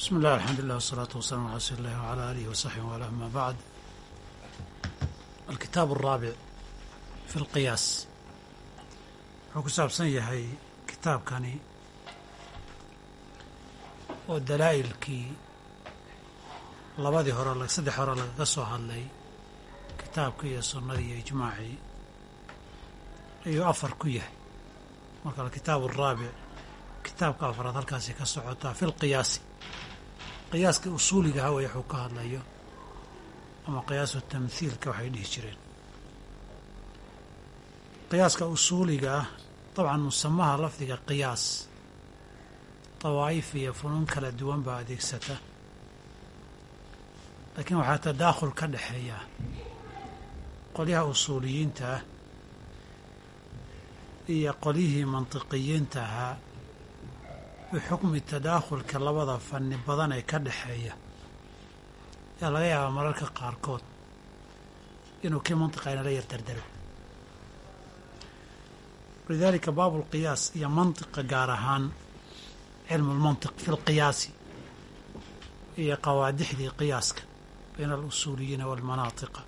bismi illah alxamdulilah wasalaatu wasalaam ala rasuuli illahi wala alihi wasaxbi wala ama bacd alkitaab alraabic fi lqiyaas wuxuu ku saabsan yahay kitaabkani oo dalaa'ilkii labadii hore saddex hore lagaga soo hadlay kitaabkii iyo sunnadii iyo ijmaacii ayuu afar ku yahay. Marka alkitaabu alraabic kitaabka afraad halkaasi ka socotaa fi lqiyaasi qiyaaskii usuuliga haway waxuu ka hadlayo ama qiyaasu tamhiilka waxay dhihi jireen. Qiyaaska usuuliga ah dabcan musamaha lafdiga qiyaas dawaa'if iyo funuun kala duwan baa adeegsata. Laakiin waxaa tadaakhul ka dhexeeya qolyaha usuuliyiinta ah iyo qolyihii mantiqiyiinta ahaa bixukmi tadaakhulka labada fanni badan ee ka dhexeeya. Ayaa laga yaabaa mararka qaarkood inuu kii mantiqa inala yar dardaro. Walidaalika baabulqiyaas iyo mantiqa gaar ahaan cilmu lmantiq fi lqiyaasi iyo qawaadixdii qiyaaska bayna alusuuliyiina waalmanaatiqa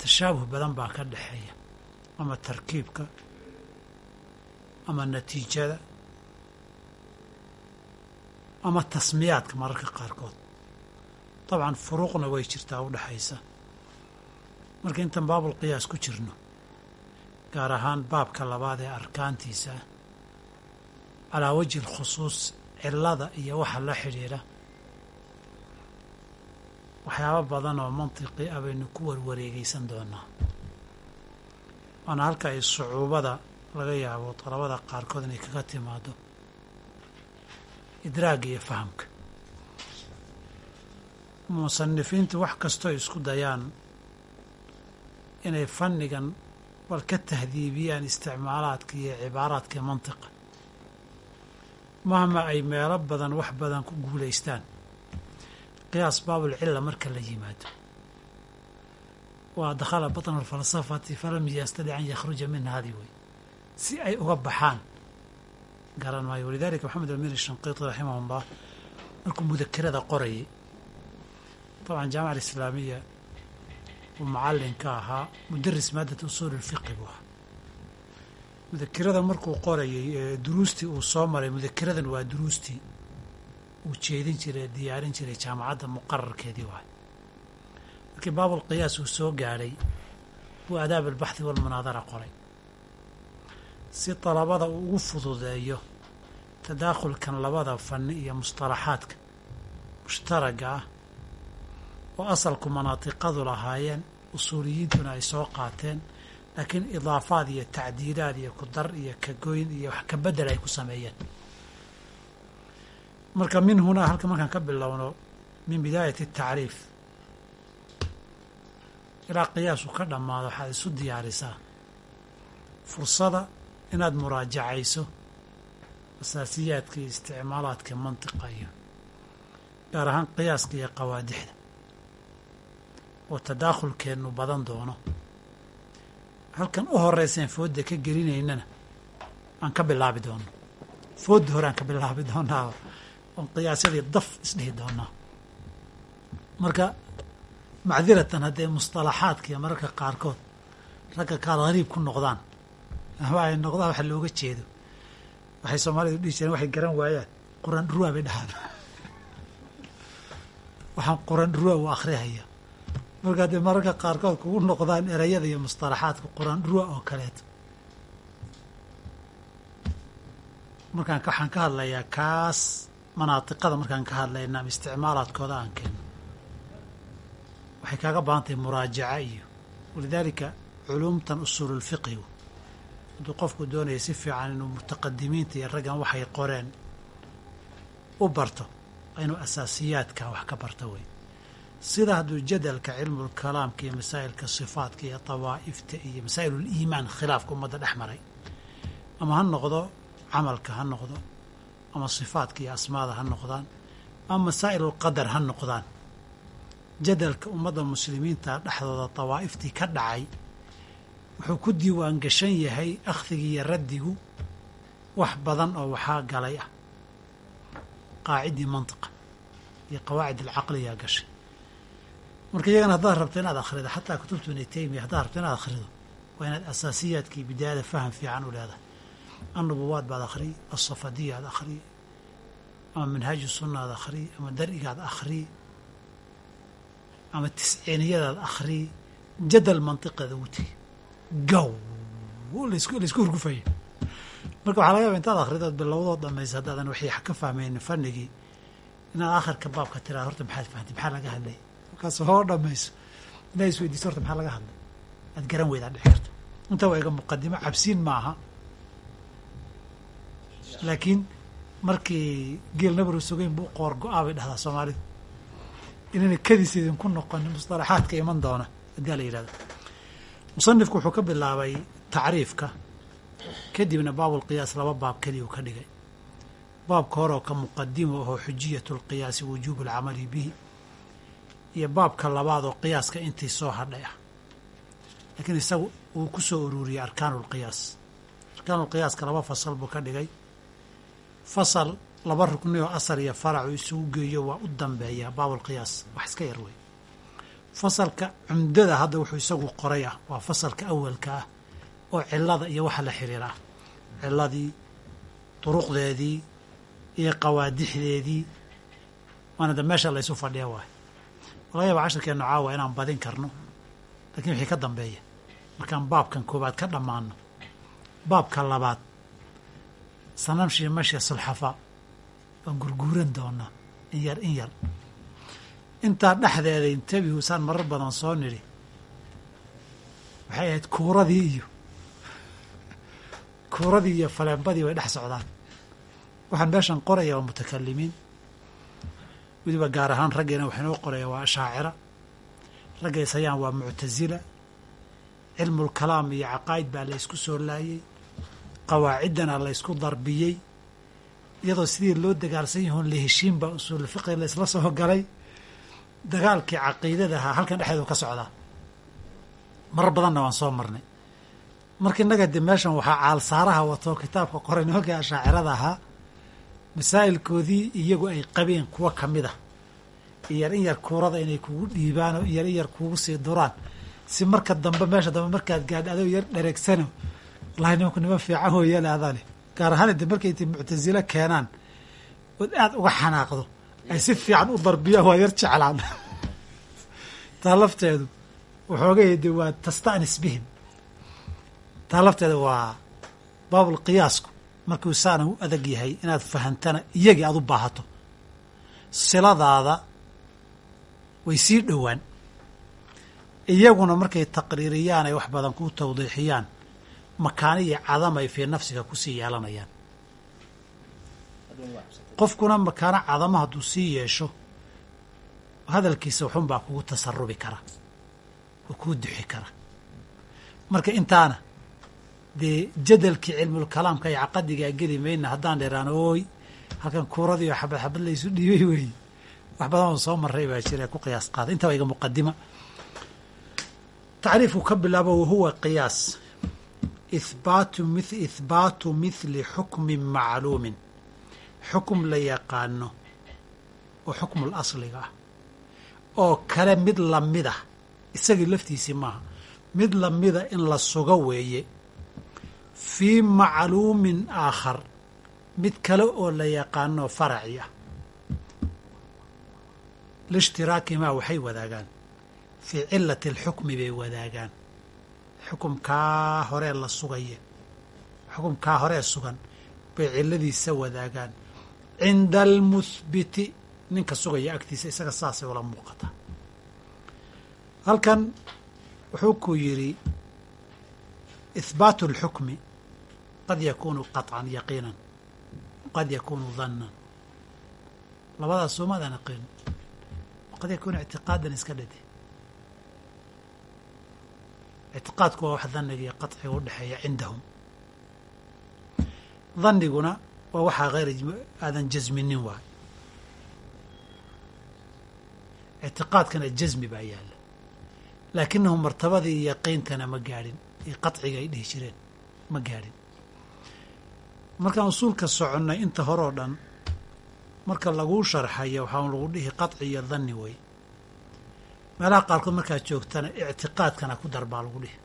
tashaabuh badan baa ka dhexeeya ama tarkiibka ama natiijada ama tasmiyaadka mararka qaarkood. Dabcan furuuqna way jirtaa u dhexaysa marka intaan baabulqiyaas ku jirno gaar ahaan baabka labaad ee arkaantiisa calaa wajhi alkhusuus cillada iyo waxa la xidhiidha waxyaabo badan oo mantiqi ah baynu ku warwareegaysan doonaa. Waana halka ay sucuubada laga yaabo dalabada qaarkood inay kaga timaado idraagga iyo fahamka. Musanifiintu wax kastoo isku dayaan inay fannigan bal ka tahdiibiyaan isticmaalaadka iyo cibaaraadka mantiqa. Mahma ay meelo badan wax badan ku guulaystaan. Qiyaas baabulcilla marka la yimaado. Waa dakhala batna alfalsafati falam yastadic an yakhruja minha hadi wey si ay uga baxaan garan maayo walidalika maxamed almin shanqiiti raximah ullah markuu mudakerada qorayay dabcan jaamaca alislaamiya uu macallin ka ahaa mudaris maadat usuul lfiqi buu ahaa. Mudakirada markuu qorayay duruustii uu soo maray mudakiradan waa duruustii uu jeedin jiray diyaarin jiray jaamacadda muqararkeedii waay markii baabulqiyaas uu soo gaadhay buu adaab albaxthi walmunaadara qoray si dalabada uu ugu fududeeyo tadaakhulkan labada fanni iyo mustalaxaadka mushtaragga ah oo asalku manaatiqadu lahaayeen usuuliyiintuna ay soo qaateen laakiin idaafaad iyo tacdiilaad iyo ku dar iyo kagoyn iyo wax ka beddel ay ku sameeyeen. Marka min hunaa halka markaan ka bilowno min bidaayati atacriif ilaa qiyaasu ka dhammaado waxaad isu diyaarisaa fursada inaad muraajacayso asaasiyaadka iyo isticmaalaadka mantiqa iyo gaar ahaan qiyaaska iyo qawaadixda oo tadaakhulkeennu badan doono. Halkan u horeyseen foodda ka gelinaynana aan ka bilaabi doono. Foodda hore aan ka bilaabi doonaaba oon qiyaasyadii daf isdhihi doonaa. Marka macdiratan hadday mustalaxaadka iyo mararka qaarkood ragga kaal hariib ku noqdaan ama ay noqdaan waxa looga jeedo. Waxay soomaalidu dhihi jireen waxay garan waayaan quraan dhurwaa bay dhahaan. Waxaan quraan dhurwaa u akhrihaya marka hadday mararka qaarkood kugu noqdaan erayada iyo mustalaxaadka quraan dhurwa oo kaleeto. Markaan waxaan ka hadlayaa kaas manaatiqada markaan ka hadlayna ama isticmaalaadkooda aan keeno. Waxay kaaga baahan muraajaca iyo walidaalika culuumtan usuululfiqigu hadduu qofku doonaya si fiican inuu mutaqadimiinta iyo raggan waxay qoreen u barto inuu asaasiyaadka wax ka barto wey sida hadduu jadalka cilmulkalaamka iyo masaa'ilka sifaadka iyo dawaa'ifta iyo masaa'iluliimaan khilaafka ummadda dhex maray ama ha noqdo camalka ha noqdo ama sifaadka iyo asmaada ha noqdaan ama masaa'ilulqadar ha noqdaan jadalka ummadda muslimiinta dhexdooda dawaa'iftii ka dhacay wuxuu ku diiwaan gashan yahay akhdiga iyo raddigu wax badan oo waxaa galay ah. Qaacidii mantiqa iyo qawaacid alcaqliyaa gashay. Marka iyagana haddaad rabto inaad akhrido xataa kutubta ibni taymiya haddaad rabto inaad akhrido waa inaad asaasiyaadka iyo bidaayada faham fiican u leedahay. Annubuwaad baad akhriy asafadiyaad akhriy ama manhaaju sunnaad akhriy ama dar'igaad akhriy ama tisciiniyadaad akhriy jadal mantiqeeda ugu tegi gow hurgufayo marka waxaa laga yaba intaad akhridood bilowdood dhamaysa haddaadan waxay ka fahmaynin fanigii inaad akhirka baabka tiraada horta maxaad fahamtay maxaa laga hadlay? Markaas hoo dhamayso inaad isweydiiso horta maxaa laga hadlay? Aad garan weydaa dhici karto inta waa iga muqadimo cabsiin ma aha laakiin markii geel nabaru sugeyn buu qoor go'aa bay dhahdaa soomaalidu. Inayna kadiis idinku noqonin mustalaxaadka iman doona haddii la yidhahdo musanifku wuxuu ka bilaabay tacriifka kadibna baabulqiyaas laba baab keliya uu ka dhigay. Baabka hore oo ka muqadimo ahoo xujiyatu lqiyaasi wujuubu alcamali bihi iyo baabka labaad oo qiyaaska intii soo hadhay ah. Laakiin isagu uu ku soo ururiyey arkaanu lqiyaas arkaanulqiyaaska laba fasal buu ka dhigay. Fasal laba rukni oo asal iyo farac uu isugu geeyo waa u dambeeya baabulqiyaas wax iska yar wey fasalka cumdada hadda wuxuu isagu qoray ah. Waa fasalka awalka ah oo cilada iyo waxa la xiriira. Ciladii duruqdeedii iyo qawaadixdeedii waana da meesha laysu fadhiya waay laga yaaba cashirkeennu caawa inaan badin karno. Lakiin wixii ka dambeeya markaan baabkan koowaad ka dhammaano baabka labaad sanamshii mashya sulxafaa waan gurguuran doonaa in yar in yar intaa dhexdeeda intabihu saan marar badan soo nidhi waxay ahayd kuuradii iyo kuuradii iyo faleembadii way dhex socdaan. Waxaan meeshan qoraya waa mutakalimiin. Weliba gaar ahaan raggeena waxaynoo qoraya waa ashaacira. Raggays hayaan waa muctasila cilmulkalaam iyo caqaa'id baa la ysku soo laayey qawaaciddana la ysku darbiyey. Iyadoo sidii loo dagaalsan yahoon la heshiin baa usuul fiqi la soo galay dagaalkii caqiidada ahaa halkan dhexdeedu ka socdaa. Marar badanna waan soo marnay. Marka innaga de meeshan waxaa caalsaaraha wato kitaabka qoray nimankii ashaacirada ahaa masaa'ilkoodii iyagu ay qabeen kuwa ka mid ah iyar in yar kuurada inay kugu dhiibaan oo iyar in yar kugu sii duraan. Si marka dambe meesha dambe markaad gaadh adoo yar dhareegsano wallahi nimanku niman fiican hooyale adaa gaar ahaan de markay ti muctasilo keenaan ood aada uga xanaaqdo ay si fiican u darbiyaan waa yar jeclaan. Taa lafteedu waxoogay de waa tasta'nis bihim. Taa lafteeda waa baabulqiyaasku markuu saana u adag yahay inaad fahantana iyagii aad u baahato. Siladaada way sii dhowaan. Iyaguna markay taqriiriyaan ay wax badan ku tawdiixiyaan. Makaani iyo cadamay fii nafsiga ku sii yeelanayaan qofkuna makaano cadama hadduu sii yeesho. Hadalkiisa waxun baa kugu tasarubi kara. Oo kuu duxi kara. Marka intaana dee jadalkii cilmulkalaamka iyo caqadigaa geli mayna haddaan dheeraan ooy halkan kuuradii oo xabad xabad laysu dhiibay weeye wax badan oo soo maray baa jira ku qiyaas qaada. Inta waa iga muqadima tacriifku ka bilaabo wahuwa qiyaas. Ihbaatu mi ihbaatu mithli xukmin macluumin xukum la yaqaano oo xukmul asliga ah oo kale mid la mid ah isagii laftiisii maaha mid lamida in la sugo weeye. Fii macluumin aakhar mid kale oo la yaqaano faraci ah liishtiraakimaa waxay wadaagaan fii cilati alxukmi bay wadaagaan. Xukumkaa horee la sugaye xukumkaa horee sugan bay ciladiisa wadaagaan cinda almuhbiti ninka sugaya agtiisa isaga saasay ula muuqataa halkan wuxuu ku yidhi ihbaatu اlxukmi qad yakunu qaطcan yaqiinan qad yakunu dannan labadaas soomaadaan aqin qad yakunu ictiqaadan iska dhade ictiqaadku waa wax daniga iyo qaطciga udhexeeya cindahum daniguna waa waxaa hayr aadan jasminin waay ictiqaadkana jasmi baa yaalla laakinahu martabadii yaqiintana ma gaadhin iyo qaطciga ay dhihi jireen ma gaadhin. Markaan usuulka soconnay inta hore oo dhan marka laguu sharxayo waxaa lagu dhihi qaطci iyo dhanni wey meelaha qaarkood markaad joogtana ictiqaadkana ku dar baa lagu dhihi.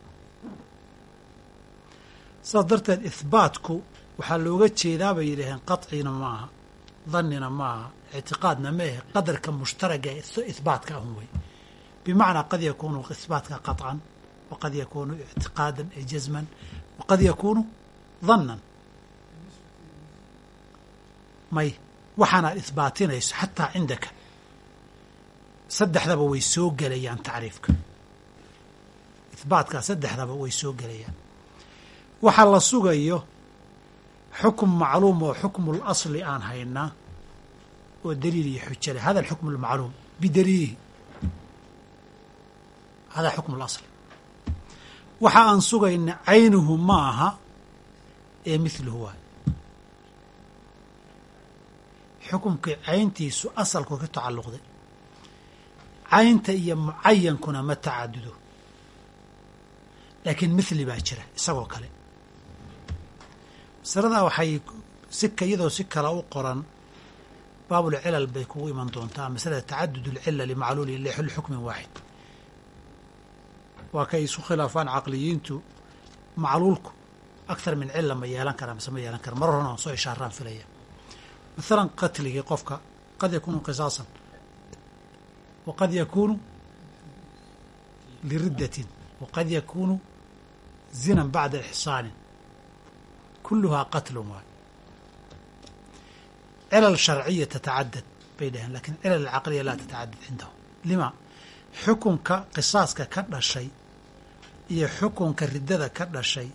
Saas darteed ihbaatku waxaa looga jeedaa bay yidhaaheen qaطcina ma aha dhannina ma aha ictiqaadna ma ahe qadarka mushtaraga ihbaatka ahun wey bimacnaa qad yakuunu ihbaatka qaطcan waqad yakuunu ictiqaadan ay jazman waqad yakuunu dhannan may waxaanaad ihbaatinayso xataa cindaka. Saddexdaba way soo gelayaan tacriifka. Ihbaatkaa saddexdaba way soo gelayaan. Waxaa la sugayo xukm macluum oo xukmu lasli aan haynaa oo daliil iyo xujo leh. Hada alxukm almacluum bidaliilihi. Hada xukm اlasli waxa aan sugayna caynuhu ma aha ee mithluhu waay xukumkii cayntiisu asalku ka tacalluqday. Caynta iyo mucayankuna ma tacadudo laakiin mithli baa jira isagoo kale masaladaa waxay si iyadoo si kale u qoran baabulcilal bay kugu iman doontaa masalada tacadud اlcila limacluuli lixukmin waaxid waa kay isu khilaafaan caqliyiintu macluulku akthar min cila ma yeelan karaa mise ma yeelan kara marar horna aan soo ishaaraan filaya maalan qatligii qofka qad yakuunu qisaasan wa qad yakuunu liriddatin wa qad zinan bacda ixsaanin kuluhaa qatlun waay cilal sharciya tatacadad bay dhaheen laakiin cilal alcaqliya laa tatacadad cindahu lima xukunka qisaaska ka dhashay iyo xukunka riddada ka dhashay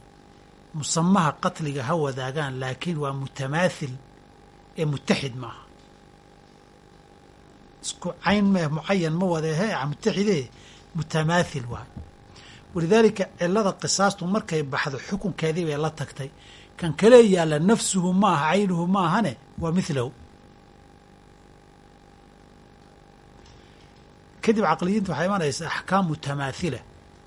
musamaha qatliga ha wadaagaan laakiin waa mutamaathil ee mutaxid ma aha isku cayn me mucayan ma wadehe mutaxidee mutamaathil waay walidaalika cilada qisaastu markay baxdo xukunkeedii bay la tagtay kan kale yaalla nafsuhu ma aha caynuhu ma ahane waa mithlahu kadib caqliyiinta waxaa imanaysa axkaam mutamaathila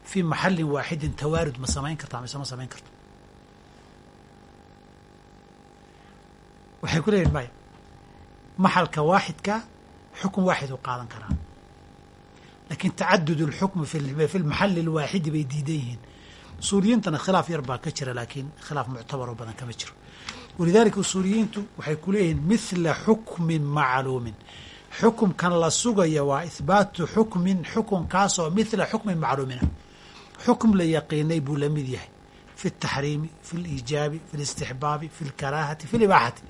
fii maxalin waaxidin tawaarud ma samayn kartaa mise ma samayn karto. Waxay ku leeyihiin maya maxalka waaxidka xukun waaxid u qaadan karaa. Laakiin tacadud اlxukmi fi lmaxali اlwaaxidi bay diidan yihiin usuuliyiintana khilaaf yar baa ka jira laakiin khilaaf muctabaroo badan kama jiro walidaalika usuuliyiintu waxay ku leeyihiin mithla xukmin macluumin xukumkan la sugaya waa ihbaatu xukmin xukunkaasoo mithla xukmin macluumina xukm la yaqiinay buu la mid yahay fi اtaxriimi fi اliijaabi fi اlistixbaabi fi اlkaraahati fi libaaxati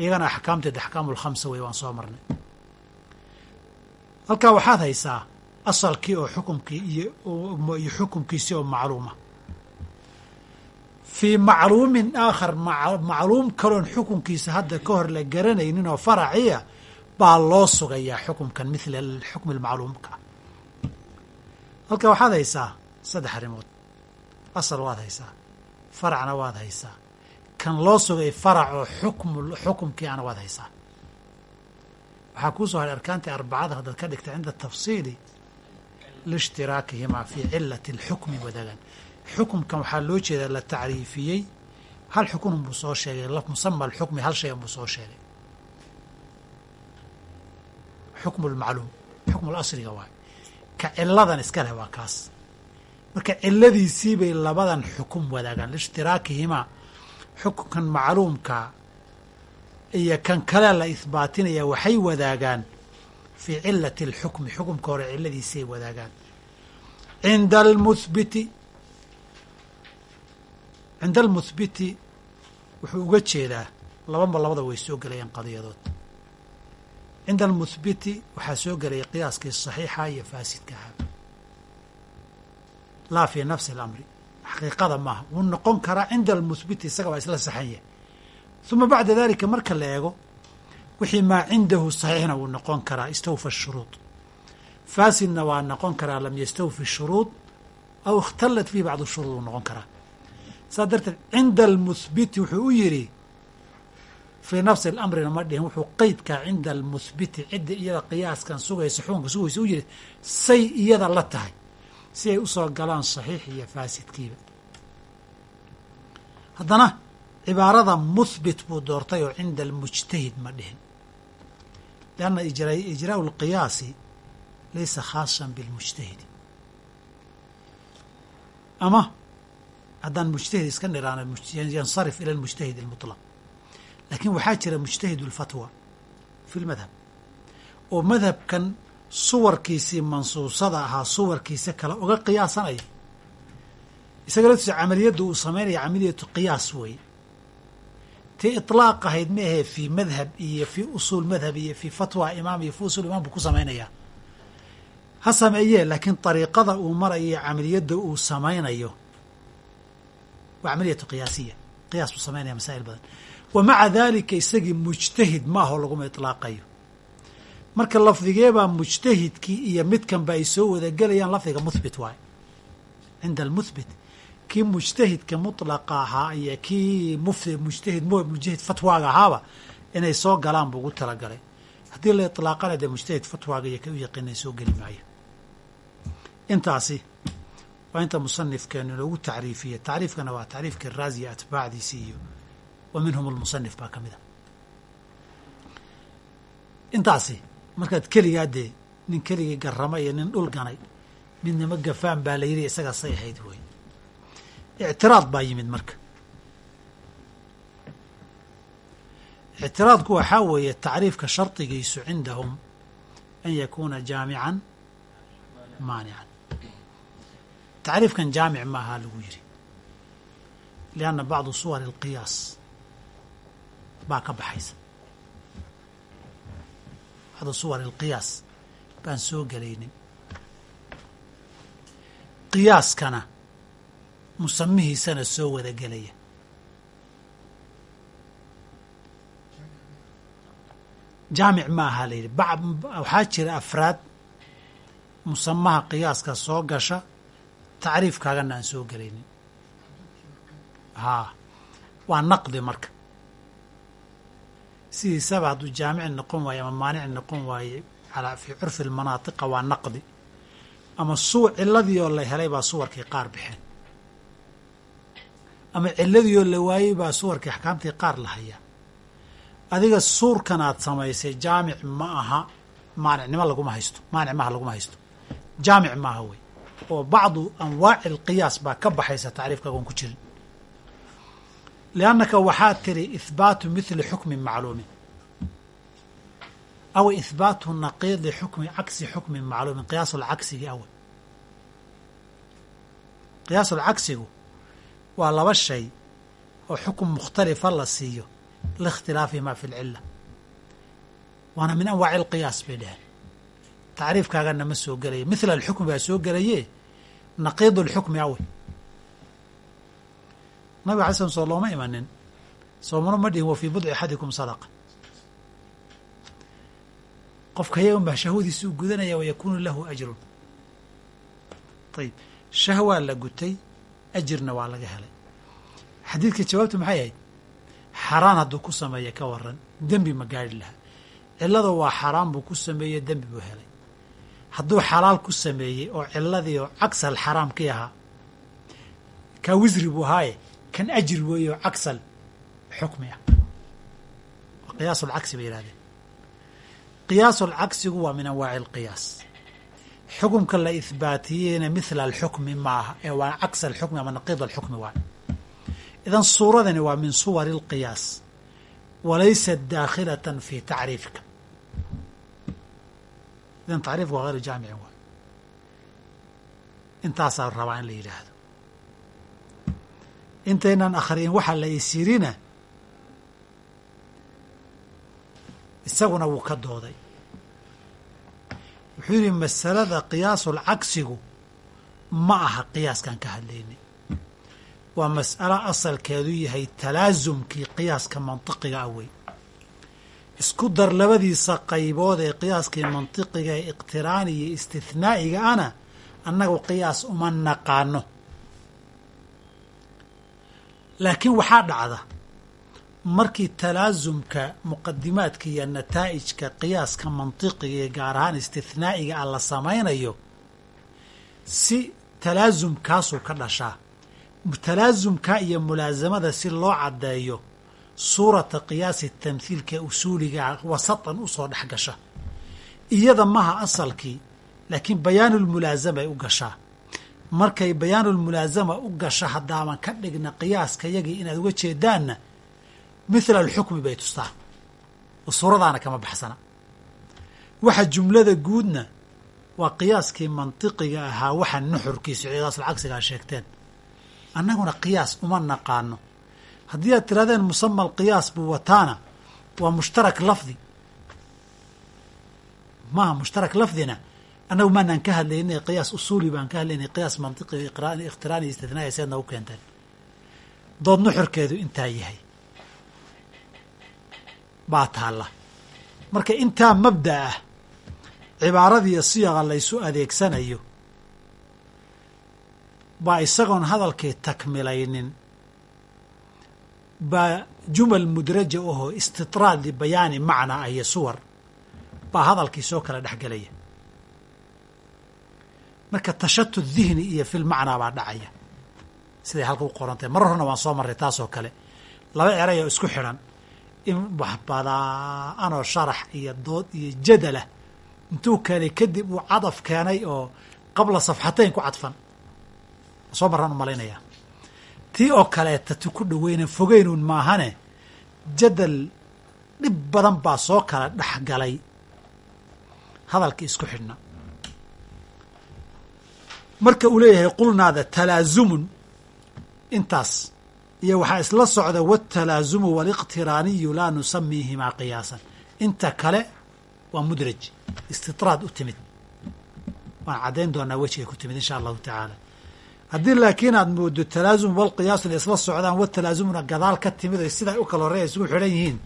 iyagana axkaamteed axkaamu lkhamsa wey waan soo marnay halkaa waxaad haysaa asalkii oo xukumkii iyo xukumkiisii oo macluuma. Fii macluumin aakhar macluum kaloon xukunkiisa hadda ka hor la garanaynin oo faraciya baa loo sugayaa xukumkan mithla xukmi lmacluumka halkaa waxaad haysaa saddex arrimood. Asal waad haysaa faracna waad haysaa. Kan loo sugay faracoo xukm xukumkii ana waad haysaa. Waxaa kuu soo haray arkaantii arbacada haddaad ka dhigta cinda tafsiili liishtiraakihimaa fii cilati اlxukmi wadagan xukumkan waxaa loo jeedaa la tacriifiyey hal xukun buu soo sheegay musama alxukmi hal shay buu soo sheegay xukmu lmacluum xukmu lasriga waay ka ciladan iska leh waa kaas marka ciladiisii bay labadan xukum wadaagaan liishtiraakihimaa xukunkan macluumka iyo kan kale la ihbaatinaya waxay wadaagaan fii cilati اlxukmi xukumka hore ciladiisay wadaagaan. Cinda almuhbiti cinda almuhbiti wuxuu uga jeedaa lababa labada way soo gelayaan qadiyadood. Cinda almuhbiti waxaa soo gelaya qiyaaskii saxiixa iyo faasidka ahaa. Laa fii nafsi اlamri xaqiiqada maaha. Wuu noqon karaa cinda almuhbiti isaga baa isla saxan yahay. Uma bacda dalika marka la eego wixii maa cindahu saxiixna wuu noqon karaa istawfa shuruud. Faasidna waa noqon karaa lam yastawfi shuruud aw ikhtalat fiihi bacdu shuruud wuu noqon karaa. Saas darteed cinda almuhbiti wuxuu u yidhi fii nafsi alamrina ma dhihin. Wuxuu qeydkaa cinda almuhbiti cidda iyada qiyaaskan sugaysa xukunka sugaysa u yidhi say iyada la tahay si ay u soo galaan saxiix iyo faasidkiiba. Haddana cibaarada muhbit buu doortay oo cinda almujtahid ma dhihin lianna ijraau lqiyaasi laysa khaasan bilmujtahidi ama haddaan mujtahid iska niraano yansarif ila almujtahid almutlaq laakiin waxaa jira mujtahid اlfatwa fi lmadhab oo madhabkan suwarkiisii mansuusada ahaa suwarkiisa kale uga qiyaasanaya isaga laftiisa camaliyaddu uu samaynaya camaliyatu qiyaas weeye tii iطlaaq ahayd ma ahee fii madhab iyo fii usuul madhab iyo fii fatwa imaam iyo fii usul imaam buu ku samaynayaa ha sameeyee laakiin ariiqada uu marayo camaliyadda uu samaynayo waa camaliyatu qiyaasiya. Qiyaas buu samaynaya masaa'il badan. Wa maca dalika isagii mujtahid ma aho laguma iطlaaqayo marka lafdigeebaa mujtahidkii iyo midkanba ay soo wada gelayaan lafdiga muhbit waaye cinda almuhbit kii mujtahidka mutlaqa ahaa iyo kii mufti mujtahid mujtahid fatwaaga ahaaba inay soo galaan buu ugu talagalay. Haddii la itlaaqana dee mujtahid fatwaaga iyo ka u yaqiinay soo geli maayo. Intaasi waa inta musanifkeenu inoogu tacriifiyey tacriifkana waa tacriifkii raaziya atbaacdiisi iyo wa minhum baa ka mid a. Intaasi markaad keligaa dee nin keligii garrama iyo nin dhul ganay gafaan baa la yidhi isagaa say ahayd wey ictiraad baa yimid marka ictiraadku waxaa weeye tacriifka shardigiisu cindahum an yakuuna jaamican maanican tacriifkan jaamic ma ahaa lagu yidhi lianna bacdu suwar alqiyaas baa ka baxaysa bacdu suwar alqiyaas baan soo gelaynin qiyaaskana musamihiisana soo wada gelaya jaamic ma aha la yidhi. Waxaa jira afraad musamaha qiyaaska soo gasha tacriifkaagana aan soo gelaynin. Haa waa naqdi marka. Sidiisaba hadduu jaamici noqon waayo ama maanici noqon waaye alaa fii curfi lmanaatiqa waa naqdi. Ama suu ciladii oo la helay baa suwarkii qaar baxeen ama ciladii oo la waayey baa suwarkii axkaamtii qaar la hayaa. Adiga suurkan aad samaysay jaamic ma aha maanicnimo laguma haysto maanic maaha laguma haysto. Jaamic maaha wey. Oo bacdu anwaaci alqiyaas baa ka baxaysa tacriifkaagoon ku jirin. Liannaka waxaad tiri ihbaatu mithli xukmin macluumin. Aw ihbaatu naqiidi xukmi cagsi xukmin macluumin qiyaasulcagsigi awe qiyaasulcagsigu waa laba shay oo xukun mukhtalifa la siiyo liikhtilaafihimaa fi lcila waana min anwaaci alqiyaas bay dheheen tacriifkaagana ma soo gelaya mithla alxukmi baa soo gelaye naqiid lxukmi awe. Nabiga alay slam soo looma imanin. Soomano ma dhihin wa fii budci axadikum sadaqa. Qofka yagan baa shahwadiisa u gudanaya wayakuunu lahu ajrun. Ayib shahwaa la gutay ajirna waa laga helay. Xadiidka jawaabtu maxay ahayd? Xaraan hadduu ku sameeya ka waran dembi ma gaari lahaa. Cilada waa xaraan buu ku sameeye dembi buu helay. Hadduu xalaal ku sameeyey oo ciladii oo cagsal xaraamkii ahaa kaa wisri buu ahaaye kan ajir weeye oo cagsal xukmi ah. Qiyaasulcagsi bay yihahdeen qiyaasulcagsigu waa min anwaaci alqiyaas xukumka la ihbaatiyeyna mithla alxukmi ma aha ee waa cagsa alxukmi ama naqiid alxukmi waay idan suuradani waa min suwari alqiyaas walaysat daakhilatan fi tacriifika idan tacriifka waa hayru jaamicin waay intaasaa rabaa in la yidhaahdo intaynan akhriyin waxaa la isirina isaguna wuu ka dooday wuxuu yidhi masalada qiyaasul cagsigu ma aha qiyaaskan ka hadlaynay waa mas'alo asalkeedu yahay talaasumkii qiyaaska mantiqiga ah wey isku dar labadiisa qaybood ee qiyaaskii mantiqiga ee iqtiraani iyo istithnaa'iga ana annagu qiyaas uma naqaano. Laakiin waxaa dhacda markii talaasumka muqadimaadka iyo nataa'ijka qiyaaska mantiqiga iyo gaar ahaan istithnaa'iga ah la samaynayo si talaasumkaasuu ka dhashaa talaasumka iyo mulaasamada si loo caddeeyo suurata qiyaasi tamhiilka usuuliga wasatan u soo dhex gasha iyada maha asalkii laakiin bayaanulmulaazamay u gashaa markay bayaanulmulaazama u gasho haddaaban ka dhigna qiyaaska yagii inaad uga jeedaanna mithla alxukmi bay tustaa oo suuradaana kama baxsana waxa jumlada guudna waa qiyaaskii mantiqiga ahaa waxa nuxurkiisu cidaasal cagsigaa sheegteen annaguna qiyaas uma naqaano haddii aad tirahdeen musama alqiyaas buu wataana waa mushtarak lafdi maaha mushtarak lafdina annagu maanaan ka hadlaynay qiyaas usuuli baan ka hadlaynay qiyaas mantiqi ikhtiraani istitnaaya seedna u keenteen dood nuxurkeedu intaa yahay baa taalla. Marka intaa mabda ah cibaaradiiyo siyaqa laysu adeegsanayo baa isagoon hadalkii takmilaynin baa jumal mudraja ahoo istitraad libayaani macnaa iyo suwar baa hadalkii soo kala dhex gelaya marka tashatut dihni iyo fil macnaa baa dhacaya. Siday halka u qorantay. Marar horna waan soo marray taasoo kale. Laba eray oo isku xidhan in wax badaaanoo sharax iyo dood iyo jadalah intuu keenay kadib uu cadaf keenay oo qabla safxatayn ku cadfan. Soo marraan u malaynayaa tii oo kaleeta tu ku dhaweyna fogeynuun maahane jadal dhib badan baa soo kala dhex galay. Hadalkii isku xidhna. Marka uu leeyahay qulnaada talaazumun. Intaas iyo waxaa isla socda wاtalaazumu wاliqtiraaniyu laa nusamiihimaa qiyaasan. Inta kale waa mudraj istitraad u timid. Waan caddayn doonaa wejigay ku timid insha allahu tacaala. Haddii laakiin aad moodo talaazum walqiyaasu inay isla socdaan watalaazumuna gadaal ka timid oy sidaa u kala horreya isugu xidhan yihiin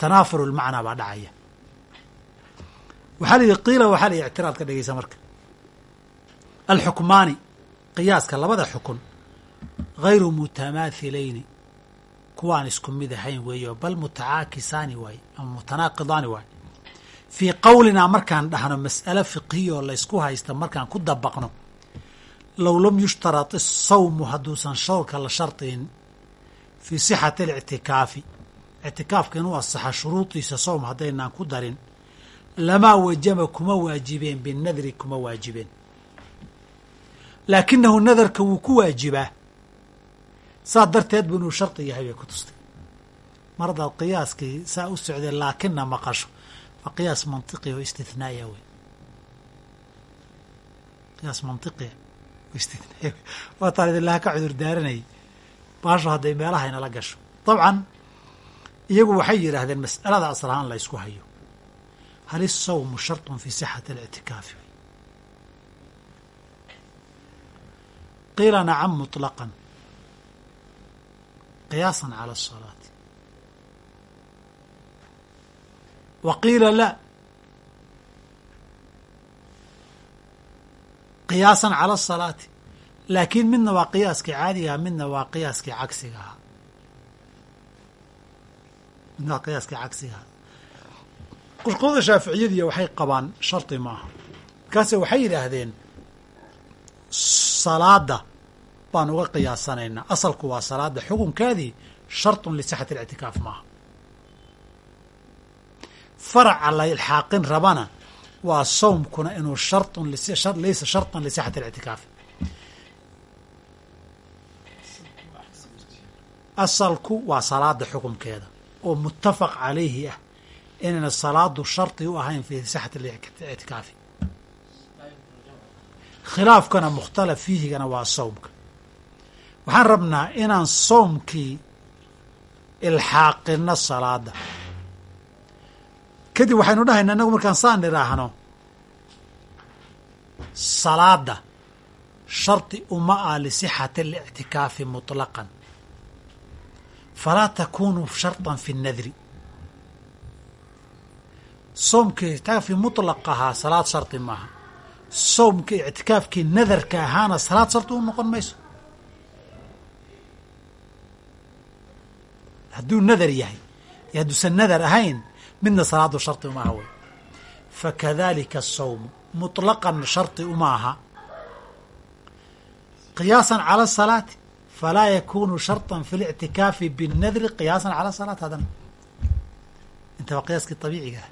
tanaafuru lmacnaa baa dhacaya. Waxaa la yihi qiila waxaa la yihi ictiraad ka dhegeysa marka. Alxukmaani qiyaaska labada xukun hayru mutamaahilayni kuwaan isku mid ahayn weeyo bal mutacaakisaani waaye ama mutanaaqidaani waaye fii qowlinaa markaan dhahno mas'ale fiqhiya oo laysku haysta markaan ku dabaqno low lam yushtarat isawmu hadduusan shawrka la shardiin fii sixati alictikaafi ictikaafka inuu asaxa shuruudiisa sowm haddaynaan ku darin lamaa wajaba kuma waajibeen binadri kuma waajibeen laakinahu nadarka wuu ku waajibaa saa darteed buu inuu shardi yahay bay ku tustay. Mar haddaad qiyaaskii saa u socdee laakinna maqasho fa qiyaas mantiqi oo istinaaya wey. Qiyaas maniqia oo istinaaya ka cudur daaranayay baasho hadday meelaha inala gasho. Dabcan iyagu waxay yidhaahdeen mas'alada aslahaan la ysku hayo. Hal isawmu shartun fi sixati alictikaafi qiila nacam muطlaqan qiyaasan cala asalaati wa qiila la qiyaasan cala asalaati laakiin midna waa qiyaaskii caadigaha midna waa qiyaaskii cagsigaha midna waa qiyaaskii cagsigaha qurqurada shaaficiyadiiya waxay qabaan shardi maaha markaase waxay yidhaahdeen salaada baan uga qiyaasanaynaa asalku waa salaada xukunkeedii sharطun lisixati اlictikaaf maaha faraca la ilxaaqin rabana waa sawmkuna inuu sharطun laysa sharطan lisixati اlictikaafi asalku waa salaada xukunkeeda oo mutafaq calayhi ah inayna salaadu shardi u ahayn fi sixati اlictikaafi khilaafkana mukhtalaf fiihigana waa sawmka waxaan rabnaa inaan soomkii ilxaaqino salaada kadib waxaynu dhahaynaa inagu markaan saan idhaahno salaada shardi uma ah lisixati اlictikaafi muطlaqan falaa takunu sharطan fi اnadri soomkii ictikaafi muطlaq ahaa salaad shardi maaha soomka ictikaafkii nadarka ahaana salaad shardi u noqon mayso hadduu nadar yahay iyo hadduusan nadar ahayn midna salaadu shardi uma aha wey fakadalika asawmu muطlaqan shardi uma aha qiyaasan cala asalaati falaa yakunu sharطa fi اlictikaafi binnadri qiyaasan cala salaat haddana inta waa qiyaaskii abiiciga ah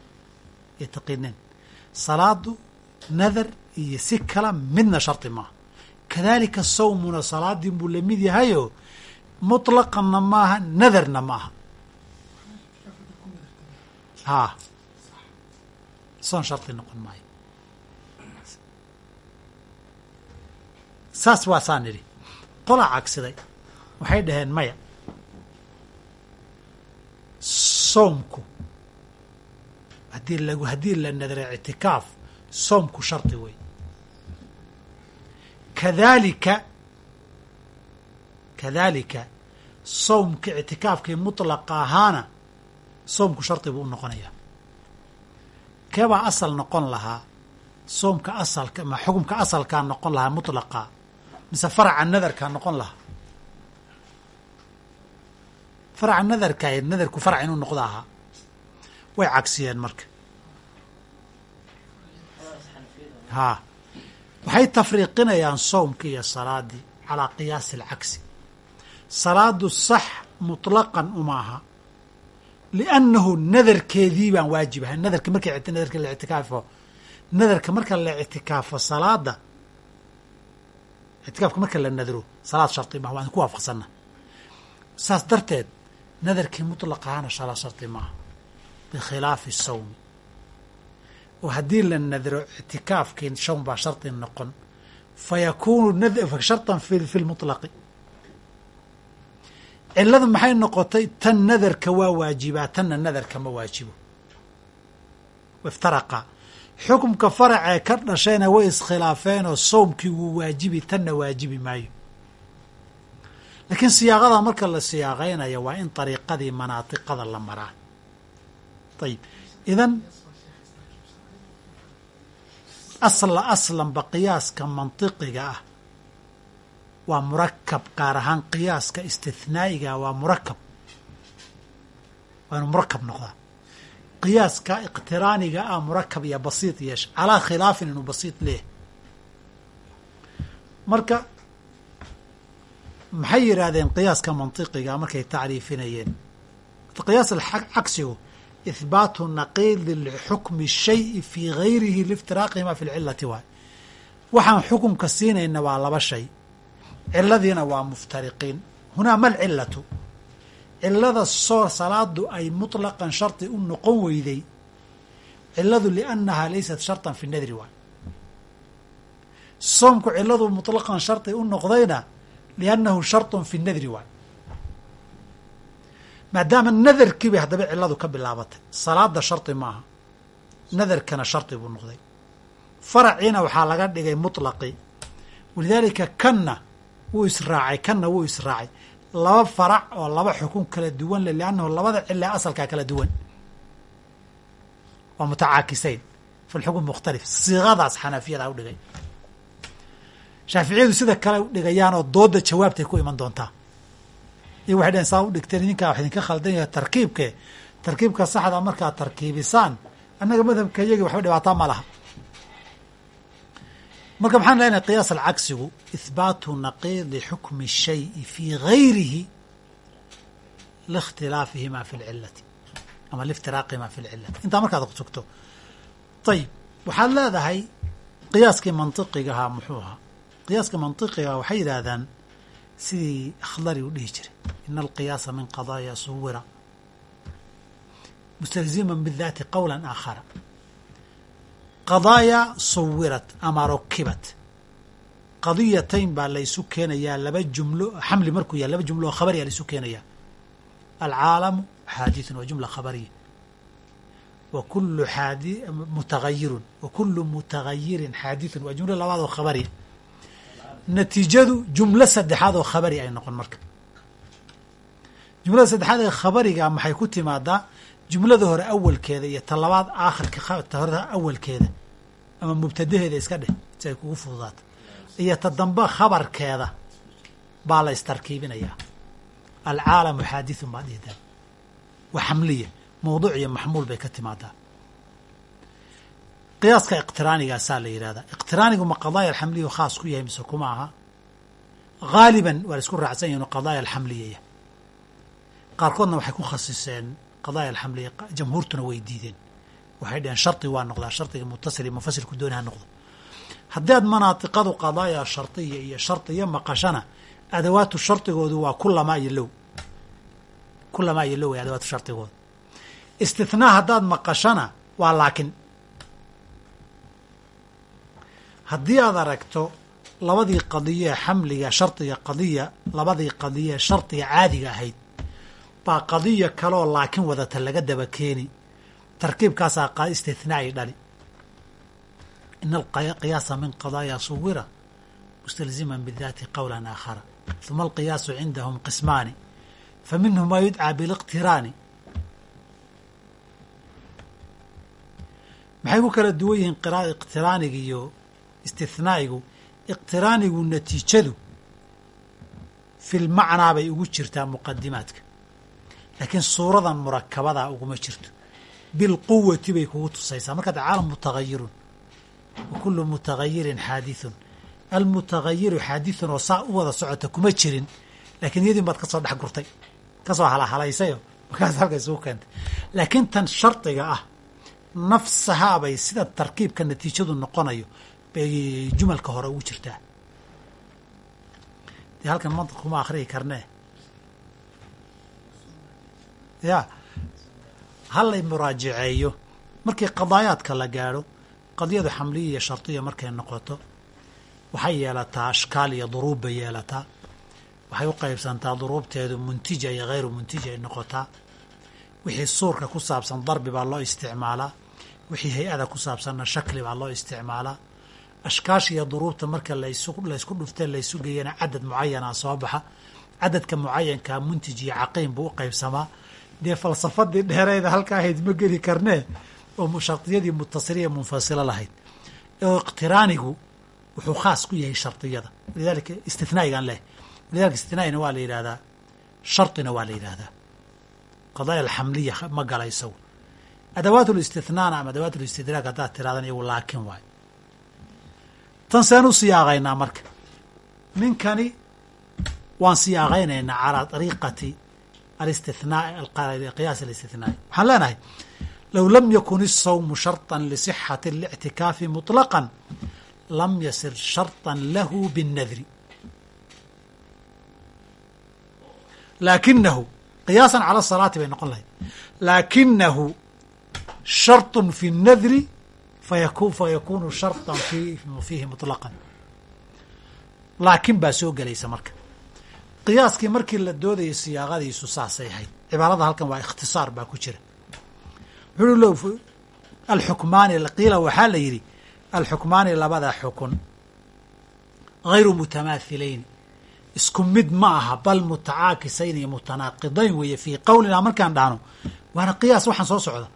ee taqiineen salaadu nadar iyo si kala midna shardi maaha kadalika sawmuna salaadii buu lamid yahayoo mutlaqanna maaha nadarna maaha. Haa soon shardi noqon maayo. Saas waa saa nidhi. Qolaa cagsiday. Waxay dhaheen maya soomku haddii lagu haddii la nadara ictikaaf soomku shardi wey kadalika kadalika soomka ictikaafkii mutlaqa ahaana soomku shardi buu u noqonayaa. Keebaa asal noqon lahaa soomka asalka ma xukumka asalkaa noqon lahaa mutlaqa mise faraca nadarkaa noqon lahaa. Faraca nadarka nadarku farac inuu noqdo ahaa way cagsiyeen marka. Haa waxay tafriiqinayaan soomkii iyo salaadii calaa qiyaasi alcagsi salaadu sax mutlaqan uma aha. Liannahu nadarkeedii baan waajib ahay. Nadarka marka nadarka la ictikaafo. Nadarka marka la ictikaafo salaada ictikaafka marka la nadro salaad shardi maaha waan ku waafaqsanna saas darteed nadarkii mutlaq ahaana shardi maaha bikhilaafi sawmi. Oo haddii la nadro ictikaafkii sawm baa shardi noqon. Fa yakuunu sharطan fi lmuطlaqi ciladu maxay noqotay tan nadarka waa waajibaa tanna nadarka ma waajibo. Iftaraqa. Xukumka faracee ka dhashayna way iskhilaafeenoo sawmkii wuu waajibi tanna waajibi maayo. Laakiin siyaaqada marka la siyaaqaynaya waa in dariiqadii manaatiqada la maraa. Ayib idan asla aslanba qiyaaska mantiqiga ah waa murakab gaar ahaan qiyaaska istithnaa'iga waa murakab waa inuu murakab noqdaa. Qiyaaska iqtiraaniga ah murakab iyo basiid yeesha calaa khilaafin inuu basiid leeyahay. Marka maxay yidhaahdeen qiyaaska mantiqiga markay tacriifinayeen? Qiyaas cagsigu ihbaatu naqiidi lixukmi shayi fii gayrihi liiftiraaqihima fi lcilati waay. Waxaan xukumka siinayna waa laba shay ciladiina waa muftariqiin hunaa ma lcilatu cilada soo salaadu ay muطlaqan shardi u noqon weyday ciladu liannahaa laysat sharطan fi nadri waay soomku ciladu muطlaqan shardi u noqdayna liannahu sharطun fi nadri waay maadaama nadarkii bay haddaba ciladu ka bilaabatay salaada shardi maaha nadarkana shardi buu noqday faraciina waxaa laga dhigay muطlaqi walidaalika kanna wuu israacay kanna wuu israacay laba farac oo laba xukun kala duwan le liannahu labada cile asalkaa kala duwan. Waa mutacaakisayn. Fi lxukm mukhtalif. Siiqadaas xanafiyada u dhigay. Shaaficiyadu sida kale u dhigayaan oo dooda jawaabtay ku iman doontaa. Iyo waxay dhaheen saa u dhigteen idinkaa wax idinka khaldan tarkiibke tarkiibka saxda markaad tarkiibisaan. Annaga madhabka iyagii waxba dhibaataa ma laha marka maxaan leenahay qiyaas alcagsigu ihbaatu naqiidi xukmi shayi fii gayrihi liikhtilaafihima fi lcilati ama liiftiraaqihima fi lcilati intaa markaad sugto ayib waxaad leedahay qiyaaskii mantiqigahaa muxuu ahaa. Qiyaaska mantiqigaha waxay yidhaahdaan sidii akhdari u dhihi jiray. Ina alqiyaasa min qadaaya suwira mustalziman bidaati qowla aakhara qadaaya suwirat ama rokibat qadiyatayn baa laysu keenayaa laba jumlo xamli markuu yahay laba jumlo oo khabariya laysu keenayaa. Alcaalamu xaadithun waa jumla khabariya wa kulu xaadi mutagayirun wa kulu mutagayirin xaadithun waa jumlo labaad oo khabariya natiijadu jumlo saddexaad oo khabari ay noqon marka. Jumlada saddexaad ee khabariga maxay ku timaadaa jumlada hore awalkeeda iyo ta labaad aakhirka ta awalkeeda ama mubtadaheeda iska dheh si ay kugu fududaato iyo ta khabarkeeda baa la istarkiibinayaa. Alcaalamu xaadithun baa dhihidaa waa xamliya mawduuc iyo maxmuul bay ka timaadaa. Qiyaaska iqtiraanigaasaa la yidhahdaa iqtiraanigu ma qadaaya alxamliya khaas ku yahay mise kuma aha? Haaliban waa la isku raacsan yahi inu qadaaya alxamliyaya. Qaarkoodna waxay ku khasiseen qadaaya alxamliya jamhuurtuna way diideen. Waxay dhaheen shardi waa noqdaa shardiga mutasil iyo munfasilku dooni ha noqdo. Haddii aad manaatiqadu qadaaya shardiya iyo shardiya maqashana adawaatu shardigoodu waa kulamaa iyo low. Kulamaa iyo low adawaatu shardigooda istithnaa haddaad maqashana waa laakin haddii aad aragto labadii qadiye ee xamliga shardiga qadiya labadii qadiye ee shardiga caadiga ahayd baa qadiya kaloo laakin wadata laga daba keeni. Tarkiibkaasaa istithnaa'i dhali. Ina alqiyaasa min qadaaya suwira mustalziman bidaati qowlan aakhara. Huma alqiyaasu cindahum qismaani. Fa minhu maa yudcaa biliqtiraani maxay ku kala duwan yihiin iqtiraaniga iyo istithnaa'igu? Iqtiraanigu natiijadu filmacnaa bay ugu jirtaa muqadimaadka laakiin suuradan murakabadaa uguma jirto. Bilquwati bay kugu tusaysaa. Markaad caalam mutagayirun wa kullu mutagayirin xaadithun. Almutagayiru xaadithun oo saa u wada socota kuma jirin. Laakiin iyadiin baad ka soo dhex gurtay. Kasoo halahalaysayoo. Markaas halka isugu keentay. Laakiin tan shardiga ah nafsahaa bay sida tarkiibka natiijadu noqonayo bay jumalka hore ugu jirtaa. Dee halkan mantiq kuma akhriyi karnee ya hallay muraajaceeyo markii qadaayaadka la gaadho qadiyadu xamliya iyo shardiya markay noqoto waxay yeelataa ashkaal iyo duruub bay yeelataa. Waxay u qaybsantaa duruubteedu muntija iyo hayru muntija ay noqotaa. Wixii suurka ku saabsan darbi baa loo isticmaalaa. Wixii hay'ada ku saabsanna shakli baa loo isticmaalaa. Ashkaasha iyo duruubta marka laysku dhuftee laysu geeyana cadad mucayanaa soo baxa. Cadadka mucayankaa muntij iyo caqiim buu u qaybsamaa dee falsafadii dheereyda halka ahayd ma geli karnee oo shardiyadii mutasiliya munfasilo lahayd. Oo iqtiraanigu wuxuu khaas ku yahay shardiyada lidalika istinaa'igan leh. Lidalika istinaa'ina waa la yidhahdaa shardina waa la yidhaahdaa. Qadaaya alxamliya ma gala isagu adawaat listithnaana ama adawaat listidraag haddaad tiradan iyagu laakin waayo tan seen u siyaaqaynaa marka. Ninkani waan siyaaqaynaynaa calaa ariiqati alistithnaa qiyaas alistithnaa'i waxaan leenahay low lam yakun isawmu sharطa lisixati اlictikaafi muطlaqا lam yasir sharطa lahu biاnnadri laakinahu qiyaasan cala salaati bay noqon lahayd laakinahu sharط fi الnadri fayakunu sharطa fiihi muطlaqan laakin baa soo gelaysa marka qiyaaskii markii la doodayay siyaaqadiisu saasay ahayd. Cibaarada halkan waa ikhtisaar baa ku jira. Wuxuu alxukmaani qiila waxaa la yidhi alxukmaani labada xukun hayru mutamaahilayni isku mid ma aha bal mutacaakisayn iyo mutanaaqidayn weeye fii qowlinaa markaan dhahno waana qiyaas waxaan soo socda.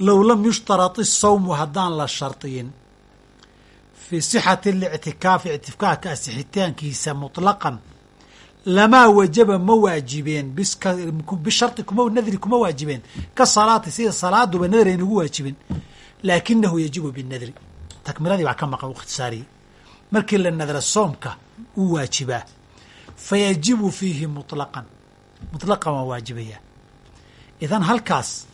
Low lam yushtarat isawmu haddaan la shardiyin fii sixati اlictikaafi ictikaafka asixitaankiisa muطlaqan lamaa wajaba ma waajibeen. Bishardi kuma nadri kuma waajibeen. Ka salaati sida salaaduba nadri aynagu waajibin laakinahu yajibu binadri takmiladii baa ka maqan ikhtisaariyi markii la nadra soomka uu waajibaa. Fa yajibu fiihi mulaqan muطlaqan waa waajibayaa. Idan halkaas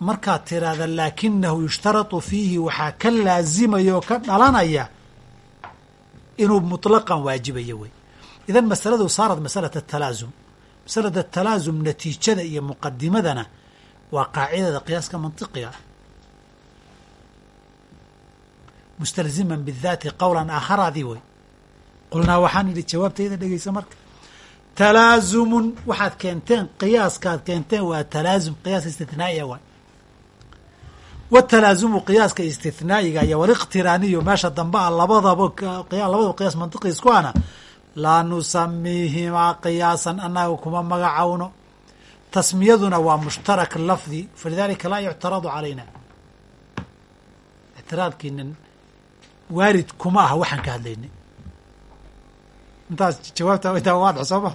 markaad tiraahda laakinahu yushtaratu fiihi waxaa ka laasimaya oo ka dhalanaya inuu muطlaqan waajibayo wey idan masaladu saarat masalata talaasum masalada talaasum natiijada iyo muqadimadana waa qaacidada qiyaaska mantiqiga mustalziman bidaati qowlan aakharaadii wey qulnaa waxaan idhi jawaabtayda dhegeysa marka talaazumun waxaad keenteen qiyaaskaad keenteen waa talaasum qiyaas istithnaa'iya waay watalaazumu qiyaaska istithnaa'iga iyo waliqtiraaniyo meesha dambe a labadaba labadaba qiyaas mantiqi isku ana laa nusamiihimaa qiyaasan annaga kuma magacawno tasmiyaduna waa mushtarak lafdi falidalika laa yuctaradu calayna ictiraadkiinan waarid kuma aha waxaan ka hadlaynay intaas jawaabta intaa waadix soo ma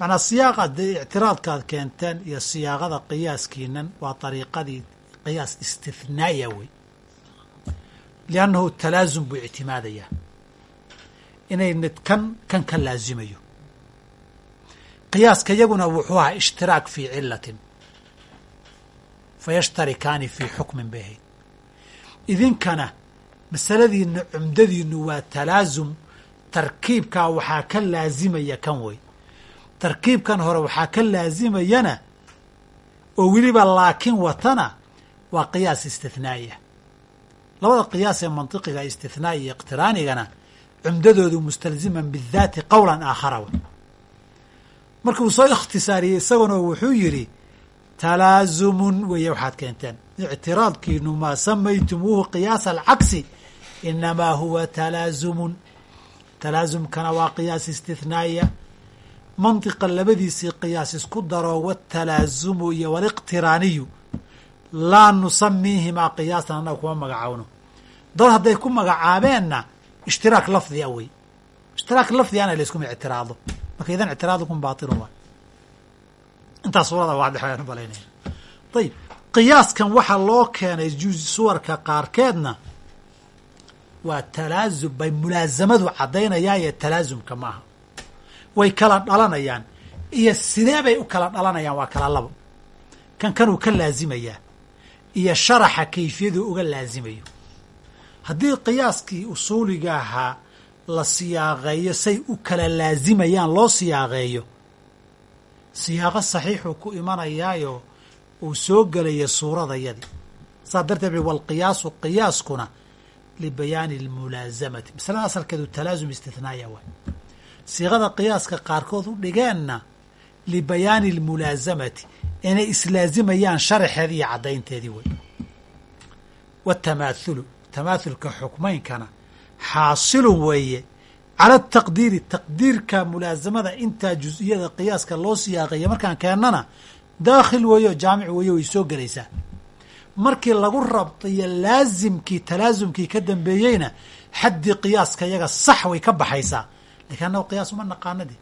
manaa siyaaqa dee ictiraadkaad keenteen iyo siyaaqada qiyaaskiinan waa dariiqadii qiyaas istithnaaya wey liannahu talaasum buu ictimaadayaa inay nid kan kan ka laazimayo qiyaaska yaguna wuxuu ahaa ishtiraak fii cilatin fayashtarikaani fii xukmin bay ahayd idinkana masaladiinna cumdadiinnu waa talaasum tarkiibkaa waxaa ka laasimaya kan wey tarkiibkan hore waxaa ka laasimayana oo weliba laakiin watana waa qiyaas istithnaa'iya labada qiyaas ee mantiqiga istithnaa'i iyo iqtiraanigana cumdadoodu mustalziman bidaati qowlan aakhara wey markuu soo ikhtisaariyey isaguna wuxuu yidhi talaazumun weeye waxaad keenteen. Ictiraadkiinu maa samaytumuuhu qiyaasa alcagsi inamaa huwa talaazumun. Talaasumkana waa qiyaas istithnaa'iya mantiqa labadiisii qiyaas isku daro watalaasumu iyo waliqtiraaniyu laa nusamiihimaa qiyaasan annaga kuma magacaawno. Dad hadday ku magacaabeenna ishtiraak lafdi a wey ishtiraak lafdi ana layskuma ictiraado. Marka idan ictiraadukum baatilun waa. Intaas suurada waa dhexean balaynaya ayib qiyaaskan waxaa loo keenay suwarka qaarkeedna waa talaasum bay mulaasamadu caddaynayaaye talaasumka ma aha way kala dhalanayaan iyo sidee bay u kala dhalanayaan waa kala labo. Kan kanuu ka laasimayaa iyo sharaxa kayfiyadu uga laasimayo. Haddii qiyaaskii usuuliga ahaa la siyaaqeeyo say u kala laasimayaan loo siyaaqeeyo siyaaqo saxiixuu ku imanayaayo uu soo gelaya suuradayadii saas darteed walqiyaasu qiyaaskuna libayaani almulaasamati masalada asalkeedu talaasum istithnaaya waay siiqada qiyaaska qaarkood u dhigeenna libayaani almulaasamati inay islaazimayaan sharaxeedii iyo caddaynteedii wey watamaathulu tamaathulka xukmaynkana xaasilun weeye cala ataqdiiri taqdiirka mulaasamada intaa jus-iyada qiyaaska loo siyaaqeeya markaan keennana daakhil weeyo jaamic weeye way soo gelaysaa. Markii lagu rabtiyo laasimkii talaasumkii ka dambeeyeyna xaddii qiyaaska yaga sax way ka baxaysaa. Lakiin annago qiyaas uma naqaanadi